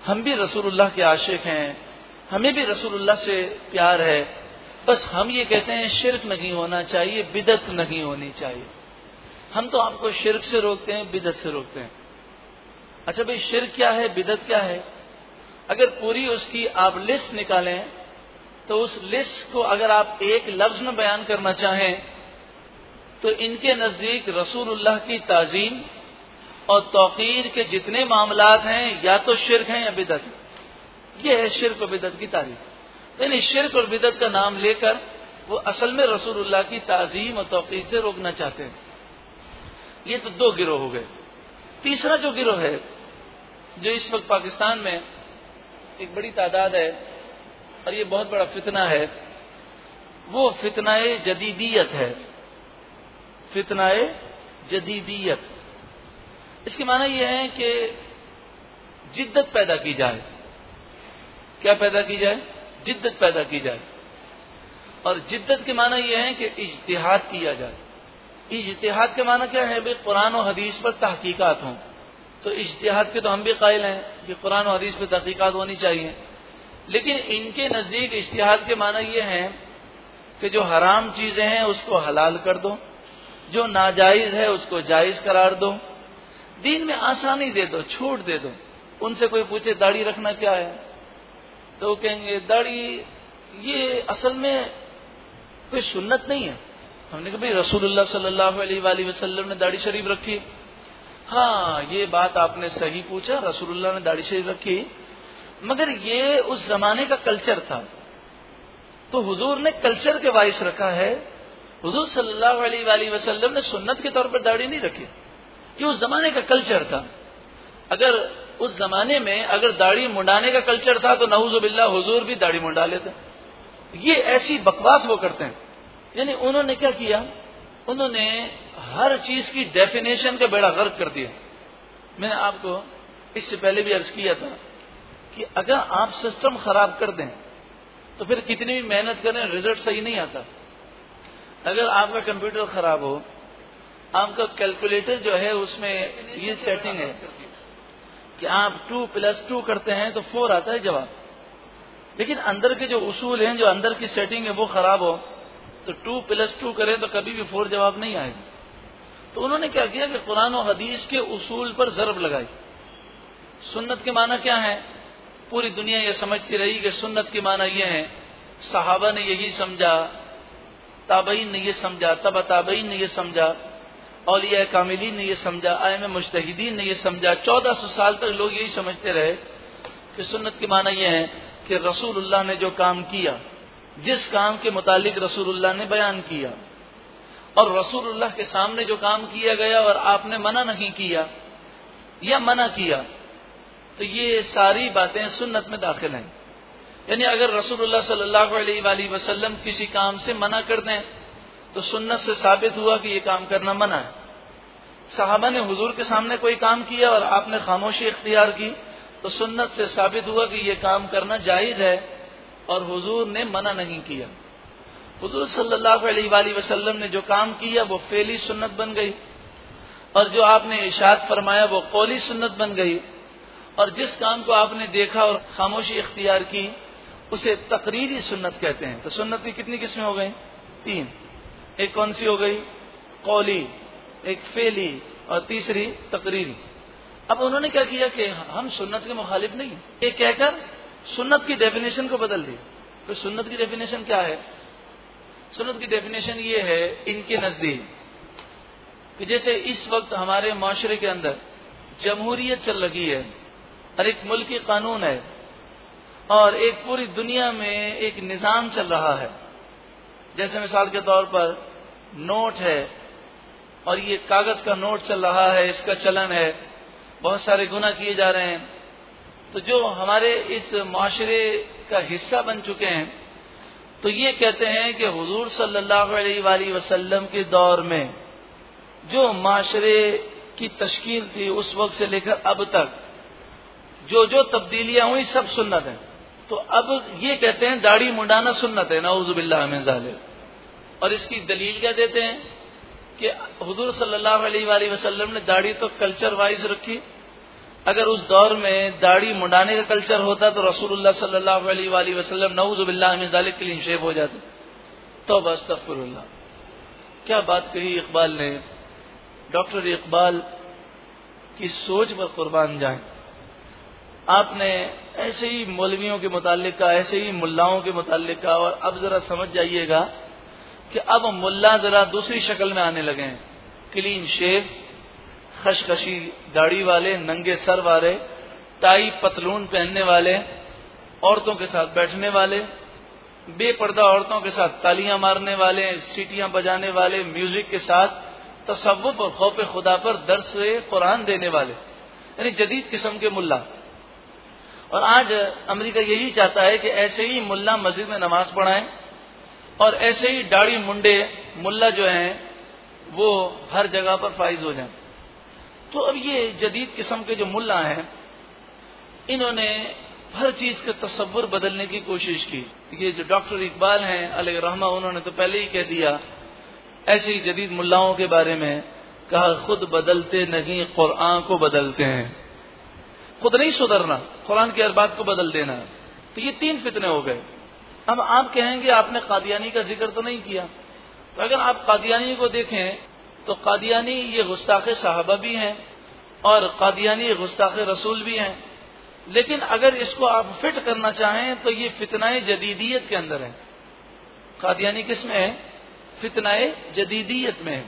हम भी रसूलुल्लाह के आशिक हैं। हमें भी रसूलुल्लाह से प्यार है। बस हम ये कहते हैं, शिरक नहीं होना चाहिए, बिदत नहीं होनी चाहिए। हम तो आपको शिरक से रोकते हैं, बिदत से रोकते हैं। अच्छा भाई, शिरक क्या है, बिदत क्या है? अगर पूरी उसकी आप लिस्ट निकालें तो उस लिस्ट को अगर आप एक लफ्ज में बयान करना चाहें तो इनके नज़दीक रसूलुल्लाह की ताजीम और तोकीर के जितने मामला हैं, या तो शिरक हैं या बिदत ये है शिरक बिदत की तारीफ़ यानी शिरक और बिदत का नाम लेकर वो असल में रसूलुल्लाह की ताजीम और तोकीर से रोकना चाहते हैं। ये तो दो गिरोह हो गए। तीसरा जो गिरोह है, जो इस वक्त पाकिस्तान में एक बड़ी तादाद है और ये बहुत बड़ा फितना है, वो फितनाए जदीदियत है। फितनाए जदीदियत। इसकी माना यह है कि जिद्दत पैदा की जाए। क्या पैदा की जाए? जिद्दत पैदा की जाए। और जिद्दत के माना यह है कि इजतिहाद किया जाए। इजतिहाद के माना क्या है? भाई, कुरान और हदीस पर तहकीकत हों। तो इजतिहाद के तो हम भी कायल हैं कि कुरान और हदीस पर तहकीकत होनी चाहिए। लेकिन इनके नज़दीक इश्तिहाद के माना यह है कि जो हराम चीज़ें हैं, उसको हलाल कर दो। जो नाजायज़ है, उसको जायज़ करार दो। दीन में आसानी दे दो, छूट दे दो। उनसे कोई पूछे, दाढ़ी रखना क्या है? तो कहेंगे, दाढ़ी, ये असल में कोई सुन्नत नहीं है। हमने कहा, भाई, रसूलुल्लाह सल्लल्लाहु अलैहि वसल्लम ने दाढ़ी शरीफ रखी। हाँ ये बात आपने सही पूछा, रसूलुल्लाह ने दाढ़ी शरीफ रखी। मगर ये उस जमाने का कल्चर था। तो हुजूर ने कल्चर के वाइस रखा है। हुजूर सल्लल्लाहु अलैहि वसल्लम ने सुन्नत के तौर पर दाढ़ी नहीं रखी। ये उस जमाने का कल्चर था। अगर उस जमाने में अगर दाढ़ी मुंडाने का कल्चर था तो नवजुबिल्ला हुजूर भी दाढ़ी मुंडा लेते ये ऐसी बकवास वो करते हैं। यानी उन्होंने क्या किया? उन्होंने हर चीज़ की डेफिनेशन का बेड़ा गर्क कर दिया। मैंने आपको इससे पहले भी अर्ज़ किया था कि अगर आप सिस्टम खराब कर दें तो फिर कितनी भी मेहनत करें रिज़ल्ट सही नहीं आता। अगर आपका कंप्यूटर खराब हो, आपका कैलकुलेटर जो है उसमें ये सेटिंग है। कि आप टू प्लस टू करते हैं तो फोर आता है जवाब। लेकिन अंदर के जो उसूल हैं, जो अंदर की सेटिंग है, वो खराब हो तो टू प्लस टू करें तो कभी भी फोर जवाब नहीं आएगी। तो उन्होंने क्या किया कि कुरान और हदीस के उसूल पर जरब लगाई। सुन्नत के माना क्या है? पूरी दुनिया ये समझती रही कि सुन्नत के माना यह है, सहाबा ने यही समझा, ताबईन ने यह समझा, तब ताबईन ने यह समझा औलिया कामिलीन ने यह समझा, आयम मुश्तहिदीन ने यह समझा। चौदह सौ साल तक लोग यही समझते रहे कि सुन्नत की माना यह है कि रसूलुल्लाह ने जो काम किया, जिस काम के मुतालिक रसूलुल्लाह ने बयान किया, और रसूलुल्लाह के सामने जो काम किया गया और आपने मना नहीं किया या मना किया तो ये सारी बातें सुन्नत में दाखिल हैं। यानी अगर रसूलुल्लाह सल्लल्लाहु अलैहि वसल्लम किसी काम से मना कर दें तो सुन्नत से साबित हुआ कि ये काम करना मना है। साहबा ने हुजूर के सामने कोई काम किया और आपने खामोशी इख्तियार की तो सुन्नत से साबित हुआ कि ये काम करना जायज़ है और हुजूर ने मना नहीं किया। हुजूर सल्लल्लाहु अलैहि वसल्लम ने जो काम किया, वो फेली सुन्नत बन गई। और जो आपने इशाद फरमाया, वो कौली सुन्नत बन गई। और जिस काम को आपने देखा और खामोशी इख्तियार की, उसे तकरीरी सुन्नत कहते हैं। तो सुन्नत की कितनी किस्में हो गई? तीन। एक कौन सी हो गई? कौली, एक फेली और तीसरी तकरीरी। अब उन्होंने क्या किया कि हम सुन्नत के मुखालिफ नहीं, ये कहकर सुन्नत की डेफिनेशन को बदल दी। तो सुन्नत की डेफिनेशन क्या है? सुन्नत की डेफिनेशन ये है इनके नज़दीक कि जैसे इस वक्त हमारे माशरे के अंदर जमहूरियत चल रही है और एक मुल्की कानून है और एक पूरी दुनिया में एक निज़ाम चल रहा है। जैसे मिसाल के तौर पर नोट है और ये कागज़ का नोट चल रहा है, इसका चलन है, बहुत सारे गुना किए जा रहे हैं। तो जो हमारे इस माशरे का हिस्सा बन चुके हैं तो ये कहते हैं कि हुजूर सल्लल्लाहु अलैहि वसल्लम के दौर में जो माशरे की तश्कील थी उस वक्त से लेकर अब तक जो जो तब्दीलियाँ हुई सब सुन्नत है। तो अब ये कहते हैं, दाढ़ी मुंडाना सुन्नत है नवजुबिल्लाजाल और इसकी दलील क्या देते हैं कि हुजूर सल्लल्लाहु अलैहि ने दाढ़ी तो कल्चर वाइज रखी। अगर उस दौर में दाढ़ी मुंडाने का कल्चर होता तो रसूलुल्लाह सल्लल्लाहु अलैहि वसल्लम नवजुबिल्लाजाल क्लीन शेप हो जाते। तो बस तफरल्ला क्या बात कही इकबाल ने? डॉक्टर इकबाल की सोच पर कुर्बान जाए। आपने ऐसे ही मौलवियों के मुतालिक का ऐसे ही मुल्लाओं के मुतालिक का और अब जरा समझ जाइएगा कि अब मुल्ला जरा दूसरी शक्ल में आने लगे हैं। क्लीन शेव, खशखशी दाढ़ी वाले, नंगे सर वाले, टाई पतलून पहनने वाले, औरतों के साथ बैठने वाले, बेपर्दा औरतों के साथ तालियाँ मारने वाले, सीटियाँ बजाने वाले, म्यूज़िक के साथ तसव्वुफ और खौफ खुदा पर दर्द से कुरान देने वाले, यानी जदीद किस्म के मुल्ला। और आज अमेरिका यही चाहता है कि ऐसे ही मुल्ला मस्जिद में नमाज़ पढ़ाएँ और ऐसे ही दाढ़ी मुंडे मुल्ला जो हैं, वो हर जगह पर फाइज हो जाएँ। तो अब ये जदीद किस्म के जो मुल्ला हैं, इन्होंने हर चीज़ का तस्वुर बदलने की कोशिश की। ये जो डॉक्टर इकबाल हैं अलग रहमा, उन्होंने तो पहले ही कह दिया, ऐसे ही जदीद मुल्लाओं के बारे में कहा, खुद बदलते नहीं कुरान को बदलते हैं। खुद नहीं सुधरना, कुरान की हर बात को बदल देना तो ये तीन फितने हो गए। अब आप कहेंगे आपने कादियानी का ज़िक्र तो नहीं किया। तो अगर आप कादियानी को देखें तो कादियानी ये गुस्ताख साहबा भी हैं और कादियानी गुस्ताख रसूल भी हैं। लेकिन अगर इसको आप फिट करना चाहें तो ये फितनाए जदीदियत के अंदर है। कादियानी किसमें है? फितनाए जदीदियत में है।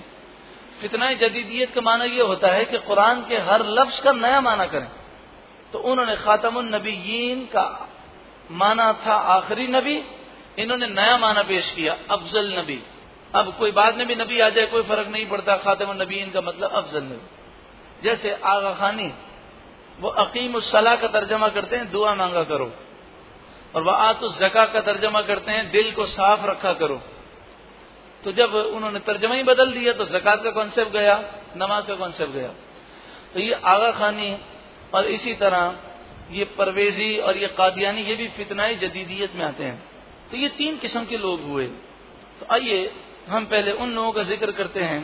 फितनाए जदीदियत का माना यह होता है कि कुरान के हर लफ्ज का नया माना करें। तो उन्होंने खातमुलनबीयीन का माना था आखिरी नबी, इन्होंने नया माना पेश किया, अफजल नबी। अब कोई बाद में भी नबी आ जाए, कोई फ़र्क नहीं पड़ता खातमुलनबीयीन का मतलब अफजल नबी। जैसे आगा खानी, वो अकीम सलाह का तर्जमा करते हैं, दुआ मांगा करो। और वह आत जका का तर्जमा करते हैं, दिल को साफ़ रखा करो। तो जब उन्होंने तर्जमा ही बदल दिया तो जक़ात का कॉन्सेप्ट गया, नमाज़ का कॉन्सेप्ट गया। तो ये आगा खानी और इसी तरह ये परवेजी और ये कादियानी, ये भी फितनाई जदीदियत में आते हैं। तो ये तीन किस्म के लोग हुए। तो आइए, हम पहले उन लोगों का ज़िक्र करते हैं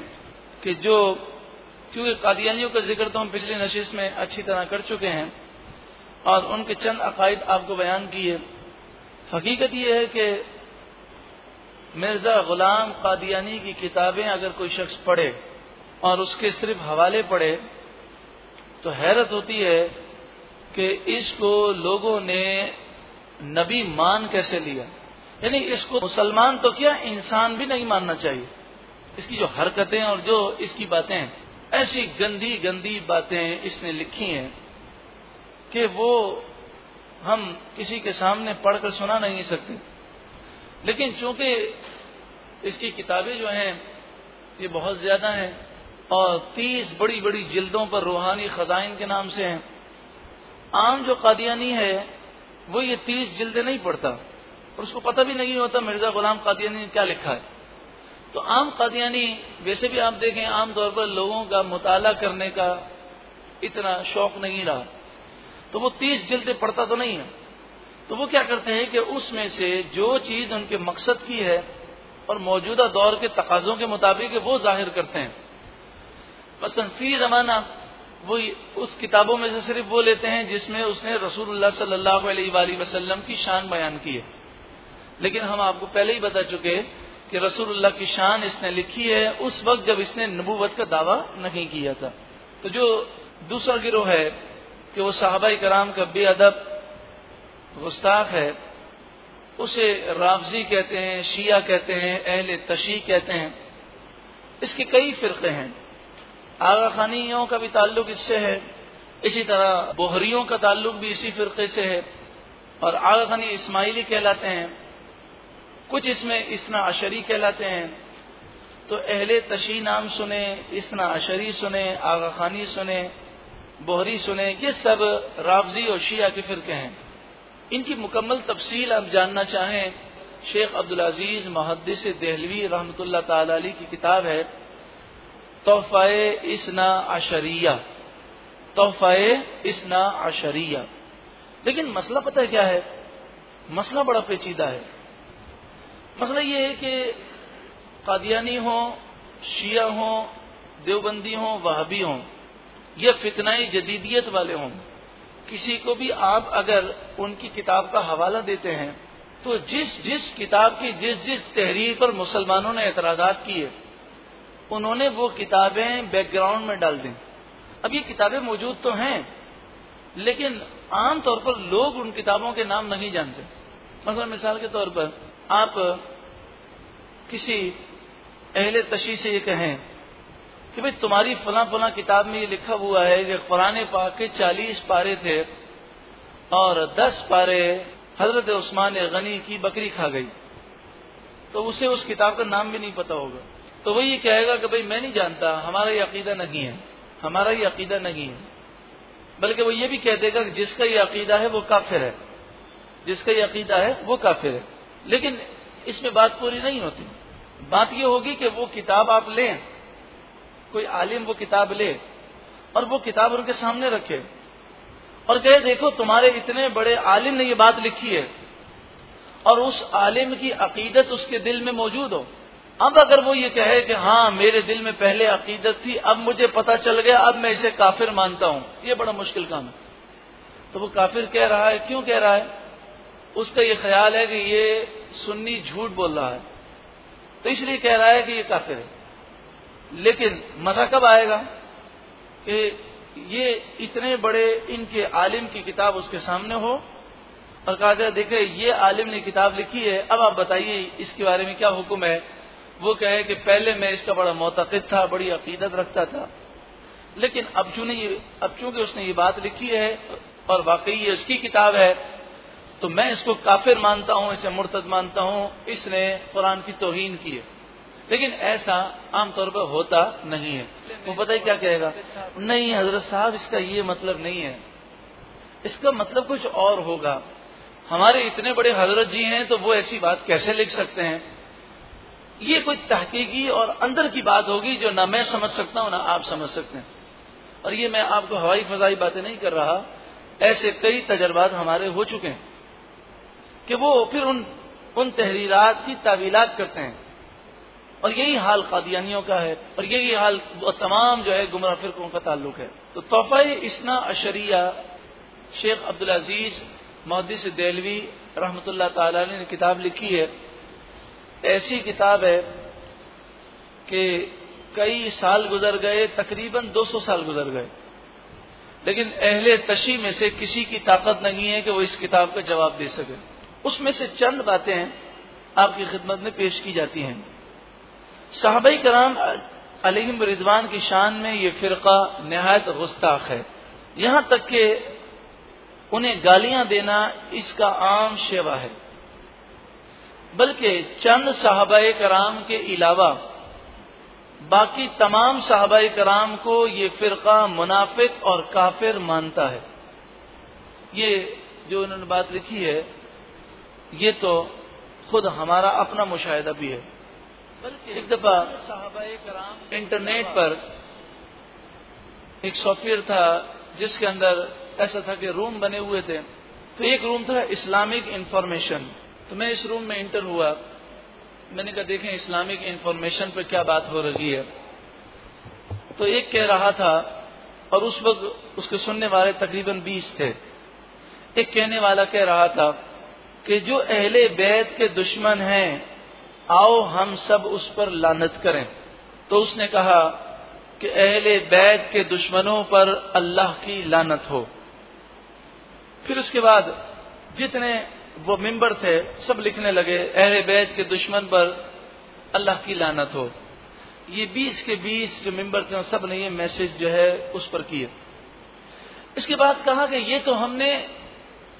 कि जो, क्योंकि कादियानियों का ज़िक्र तो हम पिछली नशीस में अच्छी तरह कर चुके हैं, और उनके चंद अकायद आपको बयान किए। हकीकत यह है कि मिर्ज़ा गुलाम कादियानी की किताबें अगर कोई शख्स पढ़े और उसके सिर्फ़ हवाले पढ़े तो हैरत होती है कि इसको लोगों ने नबी मान कैसे लिया? यानी इसको मुसलमान तो क्या, इंसान भी नहीं मानना चाहिए। इसकी जो हरकतें और जो इसकी बातें, ऐसी गंदी गंदी बातें इसने लिखी हैं कि वो हम किसी के सामने पढ़कर सुना नहीं सकते। लेकिन चूँकि इसकी किताबें जो हैं, ये बहुत ज़्यादा हैं और तीस बड़ी बड़ी जिल्दों पर रूहानी खजाइन के नाम से हैं। आम जो कादियानी है, वो ये तीस जिल्दे नहीं पढ़ता। और उसको पता भी नहीं होता मिर्ज़ा गुलाम कादियानी ने क्या लिखा है। तो आम कादियानी, वैसे भी आप देखें, आमतौर पर लोगों का मुताला करने का इतना शौक नहीं रहा। तो वो तीस जिल्दे पढ़ता तो नहीं है। तो वो क्या करते हैं कि उसमें से जो चीज़ उनके मकसद की है और मौजूदा दौर के तकाजों के मुताबिक वो ज़ाहिर करते हैं। मसलन फ़ी जमाना वो उस किताबों में से सिर्फ़ वो लेते हैं जिसमें उसने रसूलुल्लाह सल्लल्लाहु अलैहि वसल्लम की शान बयान की है। लेकिन हम आपको पहले ही बता चुके कि रसूलुल्लाह की शान इसने लिखी है, उस वक्त जब इसने नबूवत का दावा नहीं किया था। तो जो दूसरा गिरोह है कि वो साहबा कराम का बेअदब गुस्ताख है, उसे राफजी कहते हैं, शिया कहते हैं, अहल तशी कहते हैं, इसके कई फिरके हैं। आगा खानियों का भी ताल्लुक इससे है। इसी तरह बोहरियों का ताल्लुक भी इसी फिरके से है। और आगा खानी इस्माइली कहलाते हैं। कुछ इसमें इसना अशरी कहलाते हैं। तो अहले तशी नाम सुने, इसना अशरी सुने, आगा खानी सुने, बोहरी सुने, ये सब राफजी और शिया के फिरके हैं। इनकी मुकम्मल तफसील आप जानना चाहें, शेख अब्दुल अज़ीज़ मुहदस दहलवी रहमत ताली की किताब है। तोहफ़ाए इसना अशरिया। तोहफ़ाए इसना अशरिया। लेकिन मसला पता है क्या है? मसला बड़ा पेचीदा है। मसला ये है कि कादियानी हो, शिया हो, देवबंदी हो, वहाबी हो, ये फितनाई जदीदियत वाले हों, किसी को भी आप अगर उनकी किताब का हवाला देते हैं तो जिस जिस किताब की जिस जिस तहरीर पर मुसलमानों ने एतराजात किए उन्होंने वो किताबें बैकग्राउंड में डाल दी। अब ये किताबें मौजूद तो हैं, लेकिन आम तौर पर लोग उन किताबों के नाम नहीं जानते। मतलब मिसाल के तौर पर आप किसी अहले तशी से ये कहें कि भाई तुम्हारी फला फला किताब में ये लिखा हुआ है कि कुरान पाक के चालीस पारे थे और दस पारे हज़रत उस्मान गनी की बकरी खा गई। तो उसे उस किताब का नाम भी नहीं पता होगा। तो वो ये कहेगा कि भाई मैं नहीं जानता, हमारा ये अकीदा नहीं है, हमारा ये अकीदा नहीं है। बल्कि वो ये भी कह देगा कि जिसका ये अकीदा है वो काफिर है। जिसका ये अकीदा है वो काफिर है। लेकिन इसमें बात पूरी नहीं होती। बात ये होगी कि वो किताब आप लें, कोई आलिम वो किताब ले, और वो किताब उनके सामने रखे। और कहे, देखो, तुम्हारे इतने बड़े आलिम ने ये बात लिखी है, और उस आलिम की अकीदत उसके दिल में मौजूद हो। अब अगर वो ये कहे कि हाँ मेरे दिल में पहले अकीदत थी, अब मुझे पता चल गया, अब मैं इसे काफिर मानता हूँ। ये बड़ा मुश्किल काम है। तो वो काफिर कह रहा है, क्यों कह रहा है? उसका ये ख्याल है कि ये सुन्नी झूठ बोल रहा है। तो इसलिए कह रहा है कि ये काफिर है। लेकिन मज़ा कब आएगा कि ये इतने बड़े इनके आलिम की किताब उसके सामने हो और कहा जाए, देखे, ये आलिम ने किताब लिखी है, अब आप बताइए इसके बारे में क्या हुक्म है? वो कहे कि पहले मैं इसका बड़ा मोतकद था, बड़ी अकीदत रखता था। लेकिन अब चूँकि ये अब चूँकि उसने ये बात लिखी है और वाकई ये उसकी किताब है तो मैं इसको काफिर मानता हूँ, इसे मुर्तद मानता हूँ, इसने कुरान की तोहीन की है। लेकिन ऐसा आमतौर पर होता नहीं है। वो पता ही क्या कहेगा? नहीं, हज़रत साहब, इसका ये मतलब नहीं है। इसका मतलब कुछ और होगा। हमारे इतने बड़े हज़रत जी हैं तो वो ऐसी बात कैसे लिख सकते हैं? ये कोई तहकीकी और अंदर की बात होगी जो ना मैं समझ सकता हूँ, ना आप समझ सकते हैं। और ये मैं आपको हवाई फजाई बातें नहीं कर रहा, ऐसे कई तजर्बात हमारे हो चुके हैं कि वो फिर उन उन तहरीरात की तावीलात करते हैं। और यही हाल कादियानियों का है, और यही हाल तमाम जो है गुमराह फिरकों का ताल्लुक है। तो तोहफा इसना अशरिया, शेख अब्दुल अज़ीज़ मोहदिस देलवी रहमत ने किताब लिखी है ऐसी किताब है कि कई साल गुजर गए, तकरीबन 200 साल गुजर गए। लेकिन अहले तशी में से किसी की ताकत नहीं है कि वो इस किताब का जवाब दे सके। उसमें से चंद बातें आपकी खिदमत में पेश की जाती हैं। साहबई कराम अलीम रिजवान की शान में ये फिरका नहायत गुस्ताख है। यहाँ तक कि उन्हें गालियाँ देना इसका आम शेवा है। बल्कि चंद साहबा कराम के अलावा बाकी तमाम साहबा कराम को ये फिरका मुनाफिक और काफिर मानता है। ये जो इन्होंने बात लिखी है ये तो खुद हमारा अपना मुशाहिदा भी है। बल्कि एक दफ़ा इंटरनेट पर एक सॉफ्टवेयर था जिसके अंदर ऐसा था कि रूम बने हुए थे। तो एक रूम था इस्लामिक इंफॉर्मेशन। तो मैं इस रूम में इंटर हुआ। मैंने कहा, देखें इस्लामिक इंफॉर्मेशन पर क्या बात हो रही है? तो एक कह रहा था, और उस वक्त उसके सुनने वाले तकरीबन बीस थे। एक कहने वाला कह रहा था कि, जो अहले बैत के दुश्मन हैं, आओ हम सब उस पर लानत करें। तो उसने कहा कि, अहले बैत के दुश्मनों पर अल्लाह की लानत हो। फिर उसके बाद जितने वो मिंबर थे, सब लिखने लगे, अहले बैत के दुश्मन पर अल्लाह की लानत हो। ये बीस के बीस जो मिंबर थे, सबने ये मैसेज जो है, उस पर किए। इसके बाद कहा कि ये तो हमने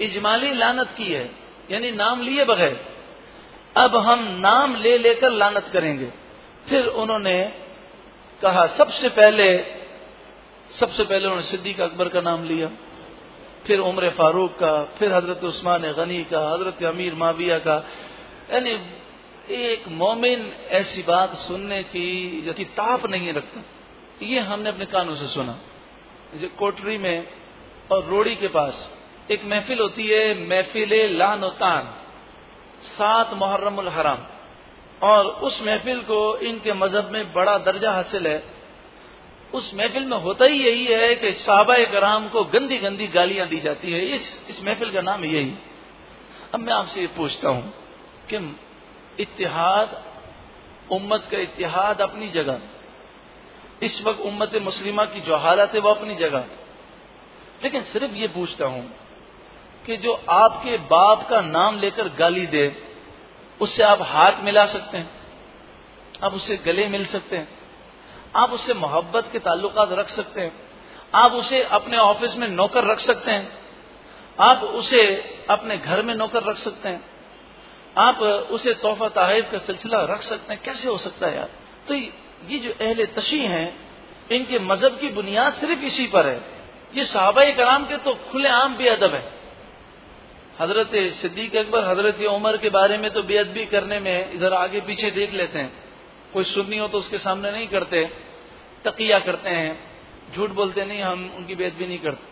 इजमाली लानत की है, यानी नाम लिए बगैर। अब हम नाम ले लेकर लानत करेंगे। फिर उन्होंने कहा, सबसे पहले सबसे पहले उन्होंने सिद्दीक अकबर का नाम लिया। फिर उम्र फारूक का, फिर हज़रत उस्मान गनी का, हज़रत अमीर माविया का। यानी एक मोमिन ऐसी बात सुनने की जो कि ताप नहीं रखता। ये हमने अपने कानों से सुना। कोटरी में और रोड़ी के पास एक महफिल होती है, महफिल लानोतान, सात मुहर्रम हराम। और उस महफिल को इनके मज़हब में बड़ा दर्जा हासिल है। उस महफिल में होता ही यही है कि साहबा कराम को गंदी गंदी गालियाँ दी जाती है। इस इस महफिल का नाम यही। अब मैं आपसे ये पूछता हूँ कि इतिहाद उम्मत का इतिहाद अपनी जगह। इस वक्त उम्मत मुस्लिमा की जो हालत है वो अपनी जगह। लेकिन सिर्फ़ ये पूछता हूँ कि जो आपके बाप का नाम लेकर गाली दे, उससे आप हाथ मिला सकते हैं? आप उससे गले मिल सकते हैं? आप उससे मोहब्बत के ताल्लुकात रख सकते हैं। आप उसे अपने ऑफ़िस में नौकर रख सकते हैं। आप उसे अपने घर में नौकर रख सकते हैं। आप उसे तोहफा तहफ का सिलसिला रख सकते हैं। कैसे हो सकता है यार? तो ये जो अहले तशी हैं, इनके मज़हब की बुनियाद सिर्फ़ इसी पर है। ये साहबा कराम के तो खुलेआम बेअदब है। हज़रत सिद्दीक अकबर, हज़रत उमर के बारे में तो बेअदबी करने में इधर आगे पीछे देख लेते हैं। कोई सुननी हो तो उसके सामने नहीं करते, तकिया करते हैं, झूठ बोलते नहीं, हम उनकी बेद भी नहीं करते।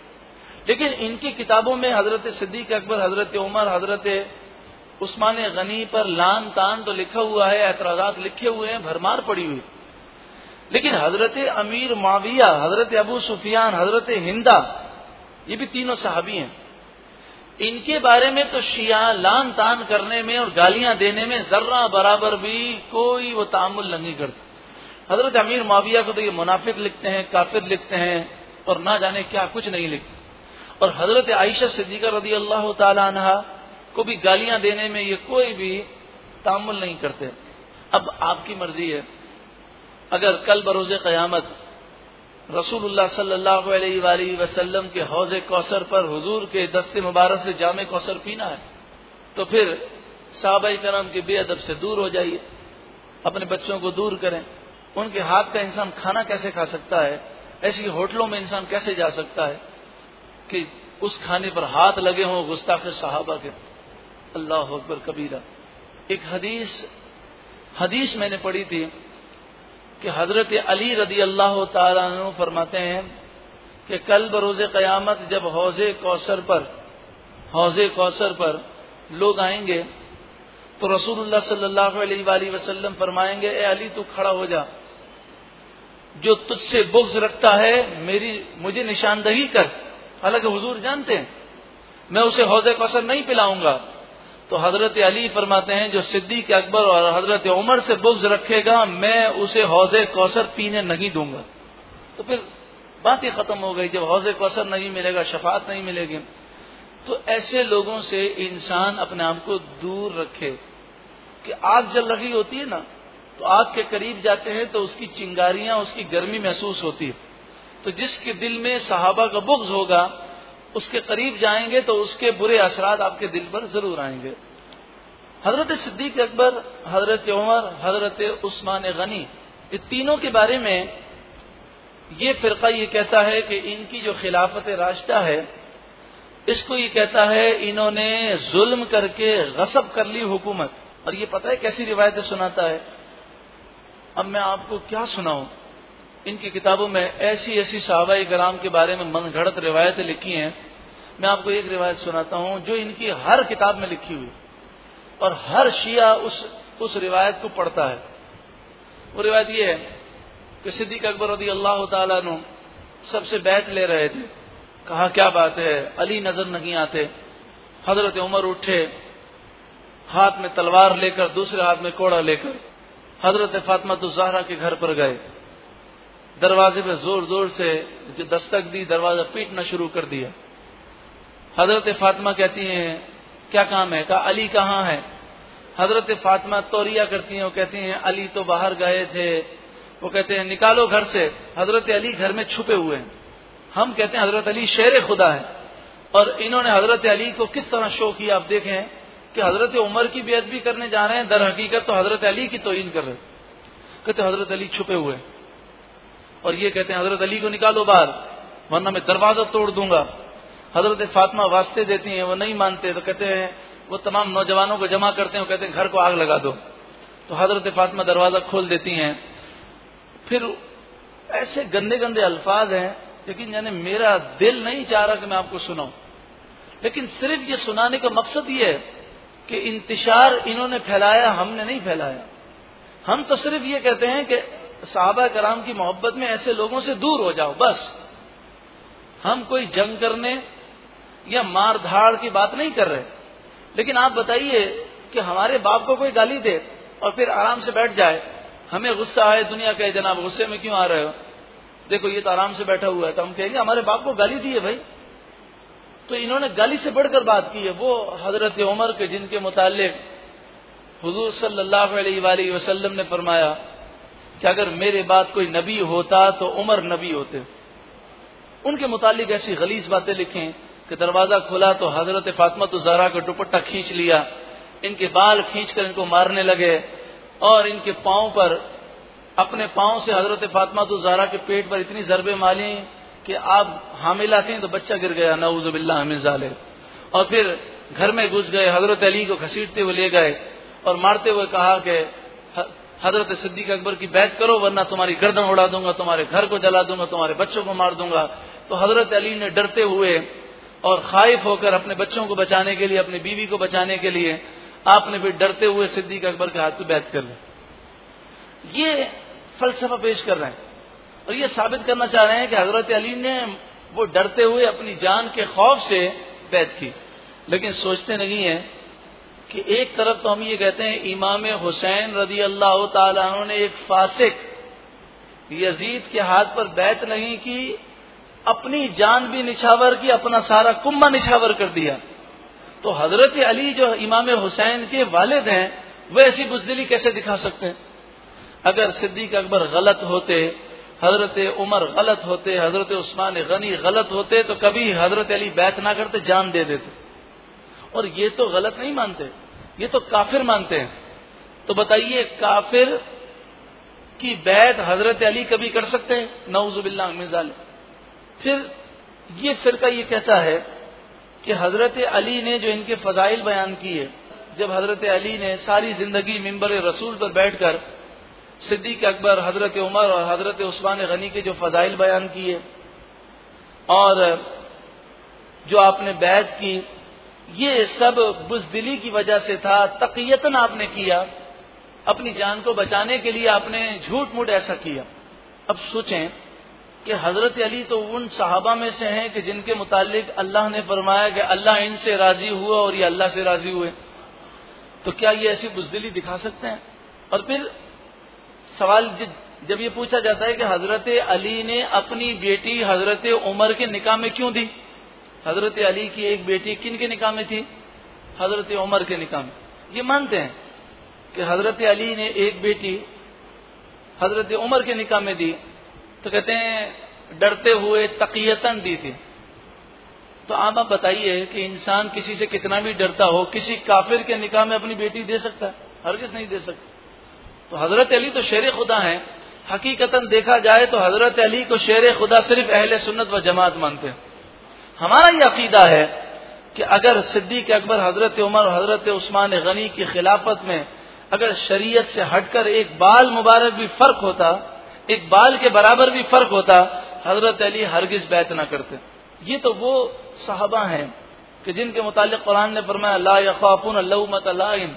लेकिन इनकी किताबों में हज़रत सिद्दीक अकबर, हज़रत उमर, हज़रत उस्मान गनी पर लान तान तो लिखा हुआ है, एतराजात लिखे हुए हैं, भरमार पड़ी हुई। लेकिन हज़रत अमीर माविया, हज़रत अबू सुफियान, हज़रत हिंदा, ये भी तीनों साहबी हैं। इनके बारे में तो शिया लान तान करने में और गालियाँ देने में जर्रा बराबर भी कोई वो तामुल नहीं करते। हज़रत अमीर माविया को तो ये मुनाफिक लिखते हैं, काफिर लिखते हैं और ना जाने क्या कुछ नहीं लिखते। और हज़रत आयशा सिद्दीका रदी अल्लाह तहा को भी गालियाँ देने में ये कोई भी तामुल नहीं करते। अब आपकी मर्ज़ी है। अगर कल बरोज क़यामत रसूलुल्लाह सल्लल्लाहु अलैहि के हौज कौसर पर हुजूर के दस्ते मुबारक से जाम कौसर पीना है तो फिर साहब करम के बेअदब से दूर हो जाइए, अपने बच्चों को दूर करें। उनके हाथ का इंसान खाना कैसे खा सकता है? ऐसी होटलों में इंसान कैसे जा सकता है कि उस खाने पर हाथ लगे हों गुस्ताख साहबा के? अल्लाह अकबर कबीरा। एक हदीस हदीस मैंने पढ़ी थी कि हज़रत अली रदी अल्लाह तु फरमाते हैं कि कल बरोज क़यामत जब हौज कौसर पर, हौज कौसर पर लोग आएँगे तो रसूलुल्लाह सल्लल्लाहु अलैहि फरमाएँगे, ए अली, तू खड़ा हो जा। जो तुझसे बुग्ज रखता है, मेरी, मुझे निशानदही कर। हालाँकि हुजूर जानते हैं, मैं उसे हौज कौसर नहीं पिलाऊँगा। तो हज़रत अली फरमाते हैं, जो सिद्दीक अकबर और हज़रत उमर से बुग्ज रखेगा, मैं उसे हौज कौसर पीने नहीं दूँगा। तो फिर बात ही खत्म हो गई, जब हौज कौसर नहीं मिलेगा, शफात नहीं मिलेगी तो ऐसे लोगों से इंसान अपने आप को दूर रखे। कि आग जल रही होती है ना तो आग के करीब जाते हैं तो उसकी चिंगारियाँ, उसकी गर्मी महसूस होती है। तो जिसके दिल में सहाबा का बुग्ज होगा उसके करीब जाएँगे तो उसके बुरे असरात आपके दिल पर ज़रूर आएँगे। हज़रत सिद्दीक अकबर, हज़रत उमर, हज़रत उस्मान गनी ये तीनों के बारे में ये फिरका ये कहता है कि इनकी जो खिलाफत रास्ता है, इसको ये कहता है इन्होंने जुल्म करके गसब कर ली हुकूमत। और ये पता है कैसी रिवायतें सुनाता है? अब मैं आपको क्या सुनाऊं? इनकी किताबों में ऐसी ऐसी साहबा कराम के बारे में मन घड़त रिवायतें लिखी हैं। मैं आपको एक रिवायत सुनाता हूँ, जो इनकी हर किताब में लिखी हुई। और हर शिया उस उस रिवायत को पढ़ता है। वो रिवायत ये है कि सिद्दीक अकबर रदी अल्लाह तु सबसे बैत ले रहे थे। कहा, क्या बात है? अली नज़र नहीं आते। हज़रत उमर उठे, हाथ में तलवार लेकर, दूसरे हाथ में कोड़ा लेकर, हज़रत फातिमा तो जहरा के घर पर गए। दरवाजे पे ज़ोर ज़ोर से जो दस्तक दी, दरवाज़ा पीटना शुरू कर दिया। हज़रत फातिमा कहती हैं, क्या काम है? कहा, अली कहाँ है? हज़रत फातिमा तोरिया करती हैं, वो कहती हैं, अली तो बाहर गए थे। वो कहते हैं, निकालो घर से। हज़रत अली घर में छुपे हुए हैं। हम कहते हैं, हज़रत अली शेर खुदा है। और इन्होंने हज़रत अली को किस तरह शो किया, आप देखें कि हज़रत उमर की बेद भी करने जा रहे हैं। दर हकीकत तो हज़रत अली की तोइन कर रहे कहते हज़रत अली छुपे हुए और ये कहते हैं, हज़रत अली को निकालो बाहर, वरना मैं दरवाज़ा तोड़ दूँगा। हज़रत फातिमा वास्ते देती हैं, वो नहीं मानते तो कहते हैं, वो तमाम नौजवानों को जमा करते हैं कहते हैं, घर को आग लगा दो। तो हज़रत फातिमा दरवाज़ा खोल देती हैं। फिर ऐसे गंदे गंदे अल्फाज हैं, लेकिन यानी मेरा दिल नहीं चाह रहा कि मैं आपको सुनाऊं। लेकिन सिर्फ़ ये सुनाने का मकसद ये है कि इंतशार इन्होंने फैलाया, हमने नहीं फैलाया। हम तो सिर्फ़ ये कहते हैं कि साहबा कराम की मोहब्बत में ऐसे लोगों से दूर हो जाओ, बस। हम कोई जंग करने या मार धाड़ की बात नहीं कर रहे। लेकिन आप बताइए कि हमारे बाप को कोई गाली दे और फिर आराम से बैठ जाए। हमें गुस्सा आए, दुनिया कहे, जनाब, गुस्से में क्यों आ रहे हो? देखो, ये तो आराम से बैठा हुआ है तो हम कहेंगे, हमारे बाप को गाली दी है भाई। तो इन्होंने गाली से बढ़कर बात की है। वो हज़रत उमर के, जिनके मुतालिक हजूर सल्लल्लाहु अलैहि वसल्लम ने फरमाया कि अगर मेरे बाद कोई नबी होता तो उमर नबी होते। उनके मुतालिक ऐसी गलीज बातें लिखें कि दरवाज़ा खुला तो हज़रत फातमा तो जरा का दुपट्टा खींच लिया। इनके बाल खींच कर इनको मारने लगे और इनके पाँव पर, अपने पाँव से हज़रत फातमा तो जहरा के पेट पर इतनी जरबे माली कि आप हामिला थी तो बच्चा गिर गया नवजुबिल्ला हमिजाले और फिर घर में घुस गए, हज़रत अली को घसीटते हुए ले गए और मारते हुए कहा कि हज़रत सिद्दीक अकबर की बैत करो, वरना तुम्हारी गर्दन उड़ा दूँगा, तुम्हारे घर को जला दूँगा, तुम्हारे बच्चों को मार दूँगा। तो हज़रत अली ने डरते हुए और खाइफ होकर अपने बच्चों को बचाने के लिए, अपनी बीवी को बचाने के लिए, आपने भी डरते हुए सिद्दीक अकबर के हाथ से बैत कर ली। ये फलसफा पेश कर रहे हैं। और ये साबित करना चाह रहे हैं कि हज़रत अली ने वो डरते हुए अपनी जान के खौफ से बैत की। लेकिन सोचते नहीं है कि एक तरफ़ तो हम ये कहते हैं, इमाम हुसैन रदी अल्लाह तु ने एक फासिक यजीद के हाथ पर बैत नहीं की अपनी जान भी निछावर की, अपना सारा कुम्मा निछावर कर दिया। तो हज़रत अली जो इमाम हुसैन के वालिद हैं वे ऐसी बुजदिली कैसे दिखा सकते हैं? अगर सिद्दीक अकबर गलत होते, हज़रत उमर गलत होते, हज़रत उस्मान गनी गलत होते तो कभी हज़रत अली बैत ना करते, जान दे देते। और ये तो गलत नहीं मानते। ये तो काफिर मानते हैं। तो बताइए, काफिर की बैत हज़रत अली कभी कर सकते हैं? नवजुबिल्ला मिजाल फिर ये फिरका ये कहता है कि हज़रत अली ने जो इनके फजाइल बयान किए, जब हज़रत अली ने सारी ज़िंदगी मिंबर रसूल पर बैठकर सिद्दीक अकबर, हज़रत उमर और हज़रत उस्मान गनी के जो फजाइल बयान किए और जो आपने बैत की ये सब बुजदिली की वजह से था, तकीयतन आपने किया, अपनी जान को बचाने के लिए आपने झूठ मूठ ऐसा किया। अब सोचें कि हज़रत अली तो उन साहबा में से हैं कि जिनके मुतालिक अल्लाह ने फरमाया कि अल्लाह इनसे राज़ी हुआ और ये अल्लाह से राज़ी हुए। तो क्या ये ऐसी बुजदिली दिखा सकते हैं? और फिर सवाल जब ये पूछा जाता है कि हज़रत अली ने अपनी बेटी हज़रत उमर के निकाह में क्यों दी? हज़रत अली की एक बेटी किन के निकाह में थी? हज़रत उमर के निकाह में। ये मानते हैं कि हज़रत अली ने एक बेटी हज़रत उमर के निकाह में दी तो कहते हैं डरते हुए तकीयतन दी थी। तो आप आप बताइए कि इंसान किसी से कितना भी डरता हो, किसी काफिर के निकाह में अपनी बेटी दे सकता है? हर किस नहीं दे सकता। तो हज़रत अली तो शेर खुदा हैं। हकीकतन देखा जाए तो हज़रत अली को शेर खुदा सिर्फ़ अहले सुन्नत व जमात मानते हैं। हमारा ये अकीदा है कि अगर सिद्दीक अकबर, हज़रत उमर और हज़रत उस्मान गनी की खिलाफत में अगर शरीयत से हटकर एक बाल मुबारक भी फ़र्क होता, एक बाल के बराबर भी फ़र्क होता, हज़रत अली हरगिज बैत ना करते। ये तो वो साहबा हैं कि जिनके मुतालिक कुरान ने फरमाया, ला यखाफुन अल्लाइन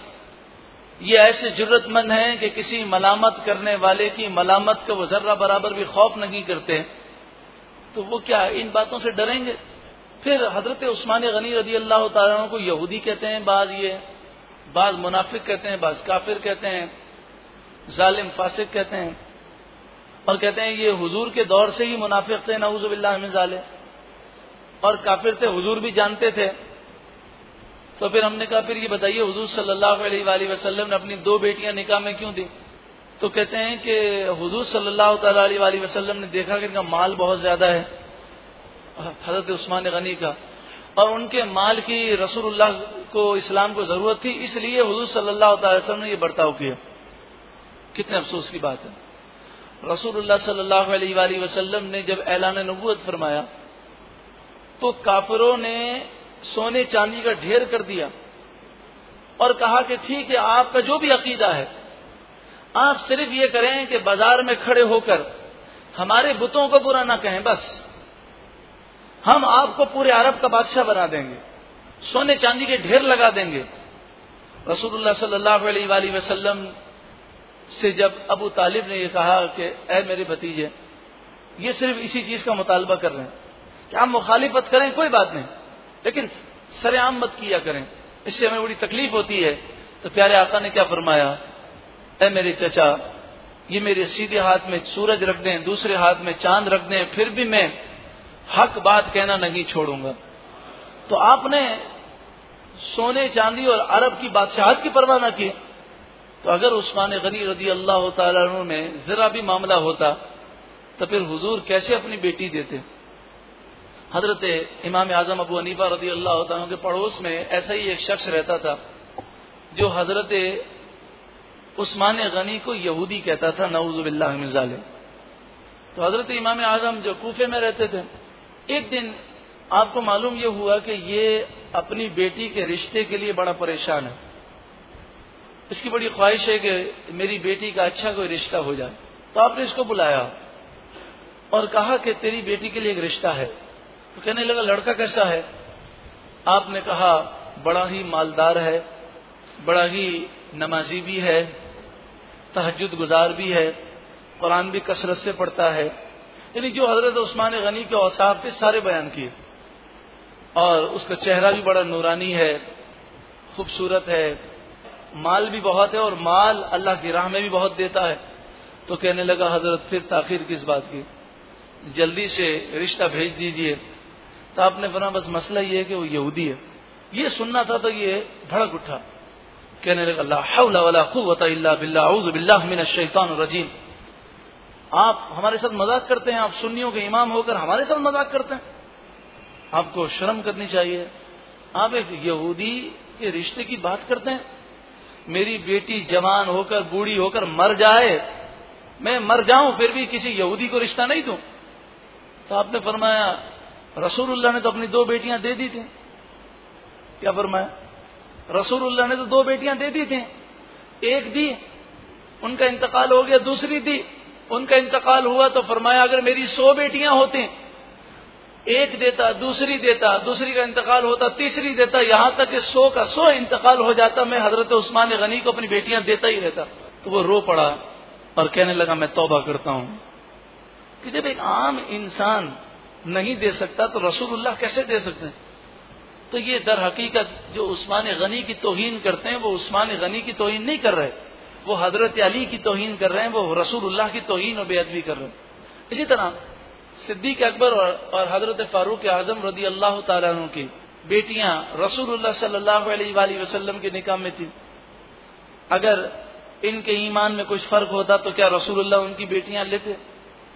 ये ऐसे जरूरतमंद हैं कि किसी मलामत करने वाले की मलामत का वो जर्रा बराबर भी खौफ नहीं करते। तो वो क्या इन बातों से डरेंगे? फिर हज़रत उस्मान गनी रदी अल्लाह तु को यहूदी कहते हैं, बाज ये, बाज मुनाफिक कहते हैं, बाज काफिर कहते हैं, जालिम, फासिक कहते हैं, और कहते हैं ये हुजूर के दौर से ही मुनाफिक थे नवजुबिल्लाजाले और काफिर थे, हुजूर भी जानते थे। तो फिर हमने कहा, फिर ये बताइए, हुजूर सल्लल्लाहु अलैहि वसल्लम ने अपनी दो बेटियाँ निकाह में क्यों दी? तो कहते हैं कि हुजूर सल्लल्लाहु अलैहि ने देखा कि इनका माल बहुत ज़्यादा है। हज़रत उस्मान गनी का। और उनके माल की रसूलुल्लाह को, इस्लाम को ज़रूरत थी, इसलिए हुजूर सल्लल्लाहु अलैहि ने ये बर्ताव किया। कितने अफसोस की बात है। रसूलुल्लाह सल्लल्लाहु अलैहि ने जब ऐलान नबूत फरमाया तो काफिरों ने सोने चांदी का ढेर कर दिया और कहा कि ठीक है, आपका जो भी अकीदा है, आप सिर्फ़ ये करें कि बाज़ार में खड़े होकर हमारे बुतों को बुरा ना कहें, बस। हम आपको पूरे अरब का बादशाह बना देंगे। सोने चांदी के ढेर लगा देंगे। रसूलुल्लाह सल्लल्लाहु अलैहि वसल्लम से जब अबू तालिब ने यह कहा कि, ए मेरे भतीजे, ये सिर्फ़ इसी चीज़ का मुतालबा कर रहे हैं। कि आप मुखालिफत करें, कोई बात नहीं। लेकिन सरेआम मत किया करें। इससे हमें बड़ी तकलीफ़ होती है। तो प्यारे आका ने क्या फरमाया? ए मेरे चचा, ये मेरे सीधे हाथ में सूरज रख दें, दूसरे हाथ में चाँद रख दें, फिर भी मैं हक बात कहना नहीं छोड़ूँगा। तो आपने सोने, चांदी और अरब की बादशाहत की परवाह न की। तो अगर उस्मान गनी रदी अल्लाह तु में जरा भी मामला होता तो फिर हुजूर कैसे अपनी बेटी देते? हज़रत इमाम आज़म अबू अनीफा रदी अल्लाह के पड़ोस में ऐसा ही एक शख्स रहता था, जो हज़रत उस्मान गनी को यहूदी कहता था नवजुबिल्लाजाले तो हज़रत इमाम आज़म जो कूफे में रहते थे एक दिन आपको मालूम यह हुआ कि ये अपनी बेटी के रिश्ते के लिए बड़ा परेशान है। इसकी बड़ी ख्वाहिश है कि मेरी बेटी का अच्छा कोई रिश्ता हो जाए। तो आपने इसको बुलाया और कहा कि तेरी बेटी के लिए एक रिश्ता है। तो कहने लगा, लड़का कैसा है? आपने कहा, बड़ा ही मालदार है, बड़ा ही नमाजी भी है तहजद गुजार भी है, कुरान भी कसरत से पढ़ता है। यानी जो हज़रत उस्मान गनी के औसाफ थे, सारे बयान किए। और उसका चेहरा भी बड़ा नूरानी है, खूबसूरत है, माल भी बहुत है और माल अल्लाह की राह में भी बहुत देता है। तो कहने लगा, हज़रत, फिर ताखिर किस बात की? जल्दी से रिश्ता भेज दीजिए। तो आपने बना बस मसला ये है कि वो यहूदी है। ये सुनना था तो ये भड़क उठा। कहने लगा रजीम। आप हमारे साथ मज़ाक करते हैं, आप सुन्नियों के इमाम होकर हमारे साथ मज़ाक करते हैं। आपको शर्म करनी चाहिए। आप एक यहूदी के रिश्ते की बात करते हैं। मेरी बेटी जवान होकर, बूढ़ी होकर मर जाए, मैं मर जाऊँ, फिर भी किसी यहूदी को रिश्ता नहीं दूँ। तो आपने फरमाया, रसूलुल्लाह ने तो अपनी दो बेटियाँ दे दी थी। क्या फरमाया? रसूलुल्लाह ने तो दो बेटियाँ दे दी थी। एक दी, उनका इंतकाल हो गया, दूसरी दी। उनका इंतकाल हुआ तो फरमाया, अगर मेरी सौ बेटियाँ होती, एक देता, दूसरी देता, दूसरी का इंतकाल होता, तीसरी देता, यहाँ तक कि सौ का सौ इंतकाल हो जाता, मैं हज़रत उस्मान गनी को अपनी बेटियाँ देता ही रहता। तो वो रो पड़ा और कहने लगा, मैं तौबा करता हूँ। कि जब एक आम इंसान नहीं दे सकता तो रसूलुल्लाह कैसे दे सकते हैं? तो ये दर हकीकत जो उस्मान गनी की तोहीन करते हैं, वो उस्मान गनी की तोहीन नहीं कर रहे। वो हज़रत अली की तोहीन कर रहे हैं वो रसूलुल्लाह की तोहीन और बेअदबी कर रहे हैं। इसी तरह सिद्दीक अकबर और, और हज़रत फारूक आज़म रदी अल्लाह तु की बेटियाँ रसूलुल्लाह सल्लल्लाहु अलैहि के निकाह में थी। अगर इनके ईमान में कुछ फ़र्क होता तो क्या रसूलुल्लाह उनकी बेटियाँ लेते?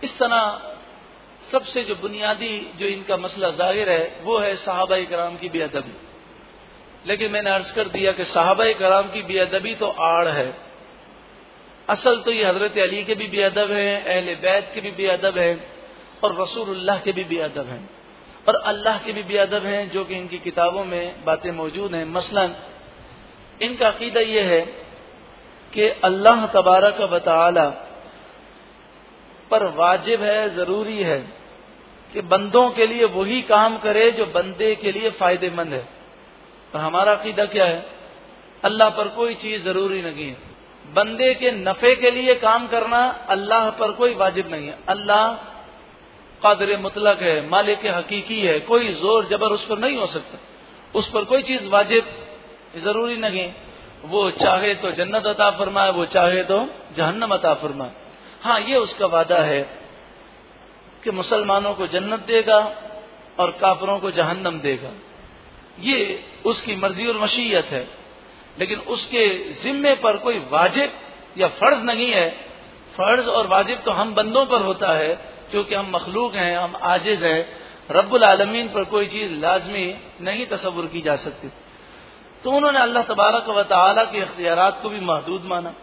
इस तरह सबसे जो बुनियादी जो इनका मसला ज़ाहिर है वो है साहबा कराम की बेअदबी। लेकिन मैंने अर्ज़ कर दिया कि साहबा कराम की बेअदबी तो आड़ है। असल तो ये हज़रत अली के भी बेअदब हैं, अहल बैत के भी बेअदब हैं, और रसूलुल्लाह के भी बेअदब हैं। और अल्लाह के भी बेअदब हैं, जो कि इनकी किताबों में बातें मौजूद हैं। मसलन, इनका अकीदा यह है कि अल्लाह तबारक वाली पर वाजिब है, ज़रूरी है कि बंदों के लिए वही काम करे, जो बंदे के लिए फ़ायदेमंद है। और हमारा अकीदा क्या है? अल्लाह पर कोई चीज़ ज़रूरी नहीं है। बंदे के नफे के लिए काम करना अल्लाह पर कोई वाजिब नहीं है। अल्लाह कादर मुतलक है, मालिक हकीकी है, कोई ज़ोर जबर उस पर नहीं हो सकता। उस पर कोई चीज़ वाजिब ज़रूरी नहीं वो चाहे तो जन्नत अता फरमाए, वो चाहे तो जहन्नम अता फरमाए। हाँ ये उसका वादा है कि मुसलमानों को जन्नत देगा और काफरों को जहन्नम देगा। ये उसकी मर्ज़ी और मशीयत है। लेकिन उसके जिम्मे पर कोई वाजिब या फ़र्ज़ नहीं है। फ़र्ज़ और वाजिब तो हम बंदों पर होता है, क्योंकि हम मखलूक हैं, हम आजिज हैं। रब्बुल आलमीन पर कोई चीज़ लाजमी नहीं तस्वुर की जा सकती। तो उन्होंने अल्लाह तबारक व ताली के अख्तियार को भी महदूद माना।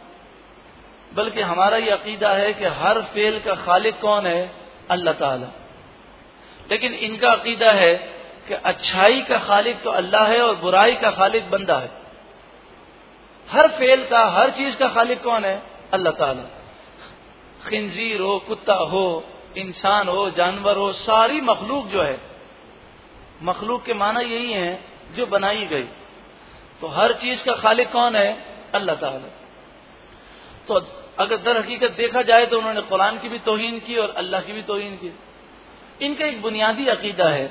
बल्कि हमारा ये अकीदा है कि हर फेल का खालिक कौन है? अल्लाह ताला। लेकिन इनका अकीदा है कि अच्छाई का खालिक तो अल्लाह है और बुराई का खालिक बंदा है। हर फेल का, हर चीज़ का खालिक कौन है? अल्लाह ताला। खिंजीर हो, कुत्ता हो, इंसान हो, जानवर हो, सारी मखलूक जो है, मखलूक के माना यही है जो बनाई गई। तो हर चीज़ का खालिक कौन है? अल्लाह ताला। तो अगर दर हकीकत देखा जाए तो उन्होंने कुरान की भी तोहीन की और अल्लाह की भी तोहीन की। इनका एक बुनियादी अकीदा है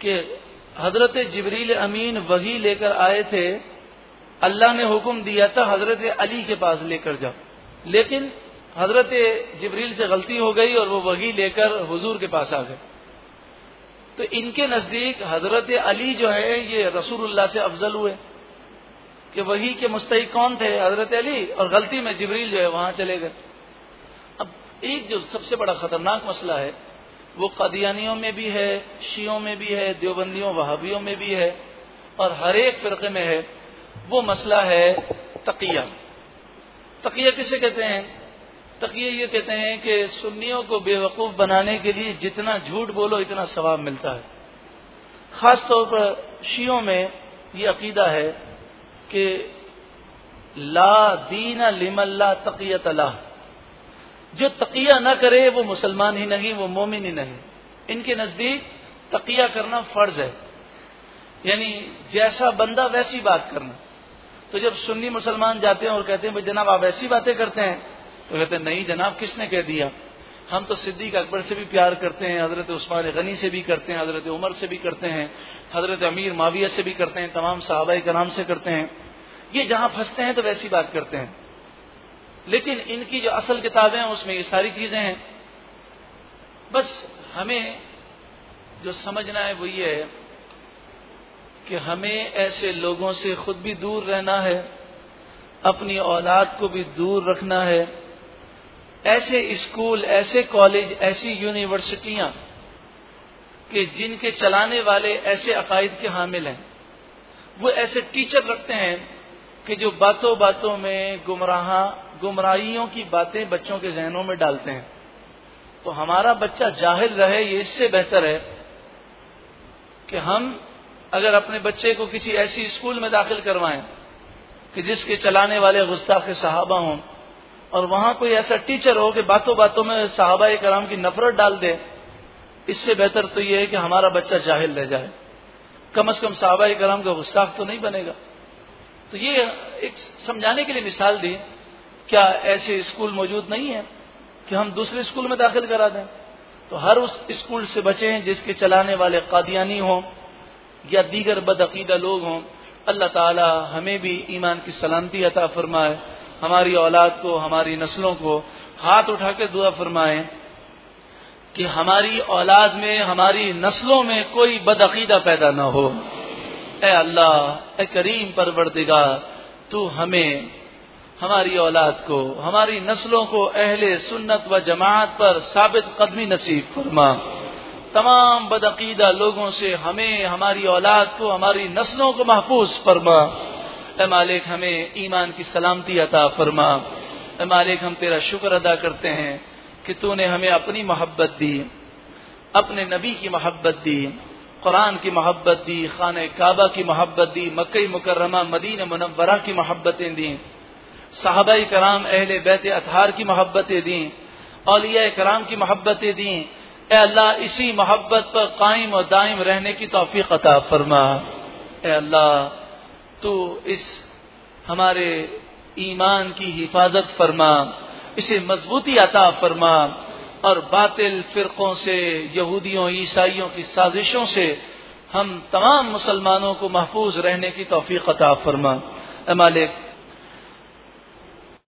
कि हज़रत जबरील अमीन वही लेकर आए थे अल्लाह ने हुक्म दिया था, हज़रत अली के पास लेकर जाओ। लेकिन हज़रत जबरील से गलती हो गई और वो वही लेकर हुजूर के पास आ गए। तो इनके नज़दीक हज़रत अली जो है, ये रसूलुल्लाह से अफजल हुए कि वही के मुस्तक कौन थे, हज़रत अली? और गलती में जबरील जो है, वहाँ चले गए। अब एक जो सबसे बड़ा खतरनाक मसला है, वो कदियानियों में भी है, शियों में भी है, देवबंदियों, वहाबियों में भी है और हर एक फिरके में है। वो मसला है तकिया। तकिया किसे कहते हैं? तकिया ये कहते हैं कि सुन्नियों को बेवकूफ़ बनाने के लिए जितना झूठ बोलो, इतना सवाब मिलता है। खास तौर पर शियों में ये अकीदा है कि ला दीन लिमल्ला तकियत अल्लाह जो तकिया न करे, वो मुसलमान ही नहीं, वो मोमिन ही नहीं। इनके नज़दीक तकिया करना फ़र्ज़ है। यानी जैसा बंदा वैसी बात करना। तो जब सुन्नी मुसलमान जाते हैं और कहते हैं, भाई जनाब, आप ऐसी बातें करते हैं? तो कहते हैं, नहीं जनाब, किसने कह दिया? हम तो सिद्दीक अकबर से भी प्यार करते हैं, हज़रत उस्मान गनी से भी करते हैं, हज़रत उमर से भी करते हैं, हज़रत अमीर माविया से भी करते हैं, तमाम साहबा कराम से करते हैं। ये जहाँ फंसते हैं तो वैसी बात करते हैं। लेकिन इनकी जो असल किताबें हैं, उसमें ये सारी चीज़ें हैं। बस हमें जो समझना है वो ये है कि हमें ऐसे लोगों से खुद भी दूर रहना है, अपनी औलाद को भी दूर रखना है। ऐसे स्कूल, ऐसे कॉलेज, ऐसी यूनिवर्सिटियाँ कि जिनके चलाने वाले ऐसे अकायद के हामिल हैं। वो ऐसे टीचर रखते हैं कि जो बातों बातों में गुमराह, गुमराहियों की बातें बच्चों के जहनों में डालते हैं। तो हमारा बच्चा ज़ाहिर रहे, ये इससे बेहतर है कि हम अगर अपने बच्चे को किसी ऐसी स्कूल में दाखिल करवाएँ कि जिसके चलाने वाले गुस्ताख साहबा हों, और वहाँ कोई ऐसा टीचर हो कि बातों बातों में साहबा कराम की नफरत डाल दे, इससे बेहतर तो यह है कि हमारा बच्चा जाहिल रह जाए। कम अज कम साहबा कराम का गुस्ताख तो नहीं बनेगा। तो ये एक समझाने के लिए मिसाल दी, क्या ऐसे स्कूल मौजूद नहीं है कि हम दूसरे स्कूल में दाखिल करा दें? तो हर उस स्कूल से बचें जिसके चलाने वाले कादियानी हों या दीगर बदअकीदा लोग हों, अल्लाह ताला हमें भी ईमान की सलामती अता फरमाए, हमारी औलाद को, हमारी नस्लों को हाथ उठा के दुआ फरमाए कि हमारी औलाद में, हमारी नस्लों में कोई बदअकीदा पैदा न हो। ए अल्लाह, ए करीम परवरदिगा तू हमें, हमारी औलाद को, हमारी नस्लों को अहले सुन्नत व जमात पर साबित कदमी नसीब फरमा। तमाम बदअकीदा लोगों से हमें, हमारी औलाद को, हमारी नस्लों को महफूज फरमा। ए मालिक, हमें ईमान की सलामती अता फरमा। ए मालिक, हम तेरा शुक्र अदा करते हैं कि तूने हमें अपनी मोहब्बत दी, अपने नबी की मोहब्बत दी, कुरान की मोहब्बत दी, खान काबा की मोहब्बत दी मकई मुकर्रमा, मदीन मुनवरा की मोहब्बतें दी साहबा कराम अहल बैत अतहार की मोहब्बतें दी अलिया कराम की मोहब्बतें दी अल्लाह, इसी मोहब्बत पर कायम और दायम रहने की तोफ़ी अता फरमा। ए अल्लाह तो इस हमारे ईमान की हिफाजत फरमा, इसे मजबूती अता फरमा और बातिल फिरकों से, यहूदियों, ईसाइयों की साजिशों से हम तमाम मुसलमानों को महफूज रहने की तोफ़ी अता फरमा। मालिक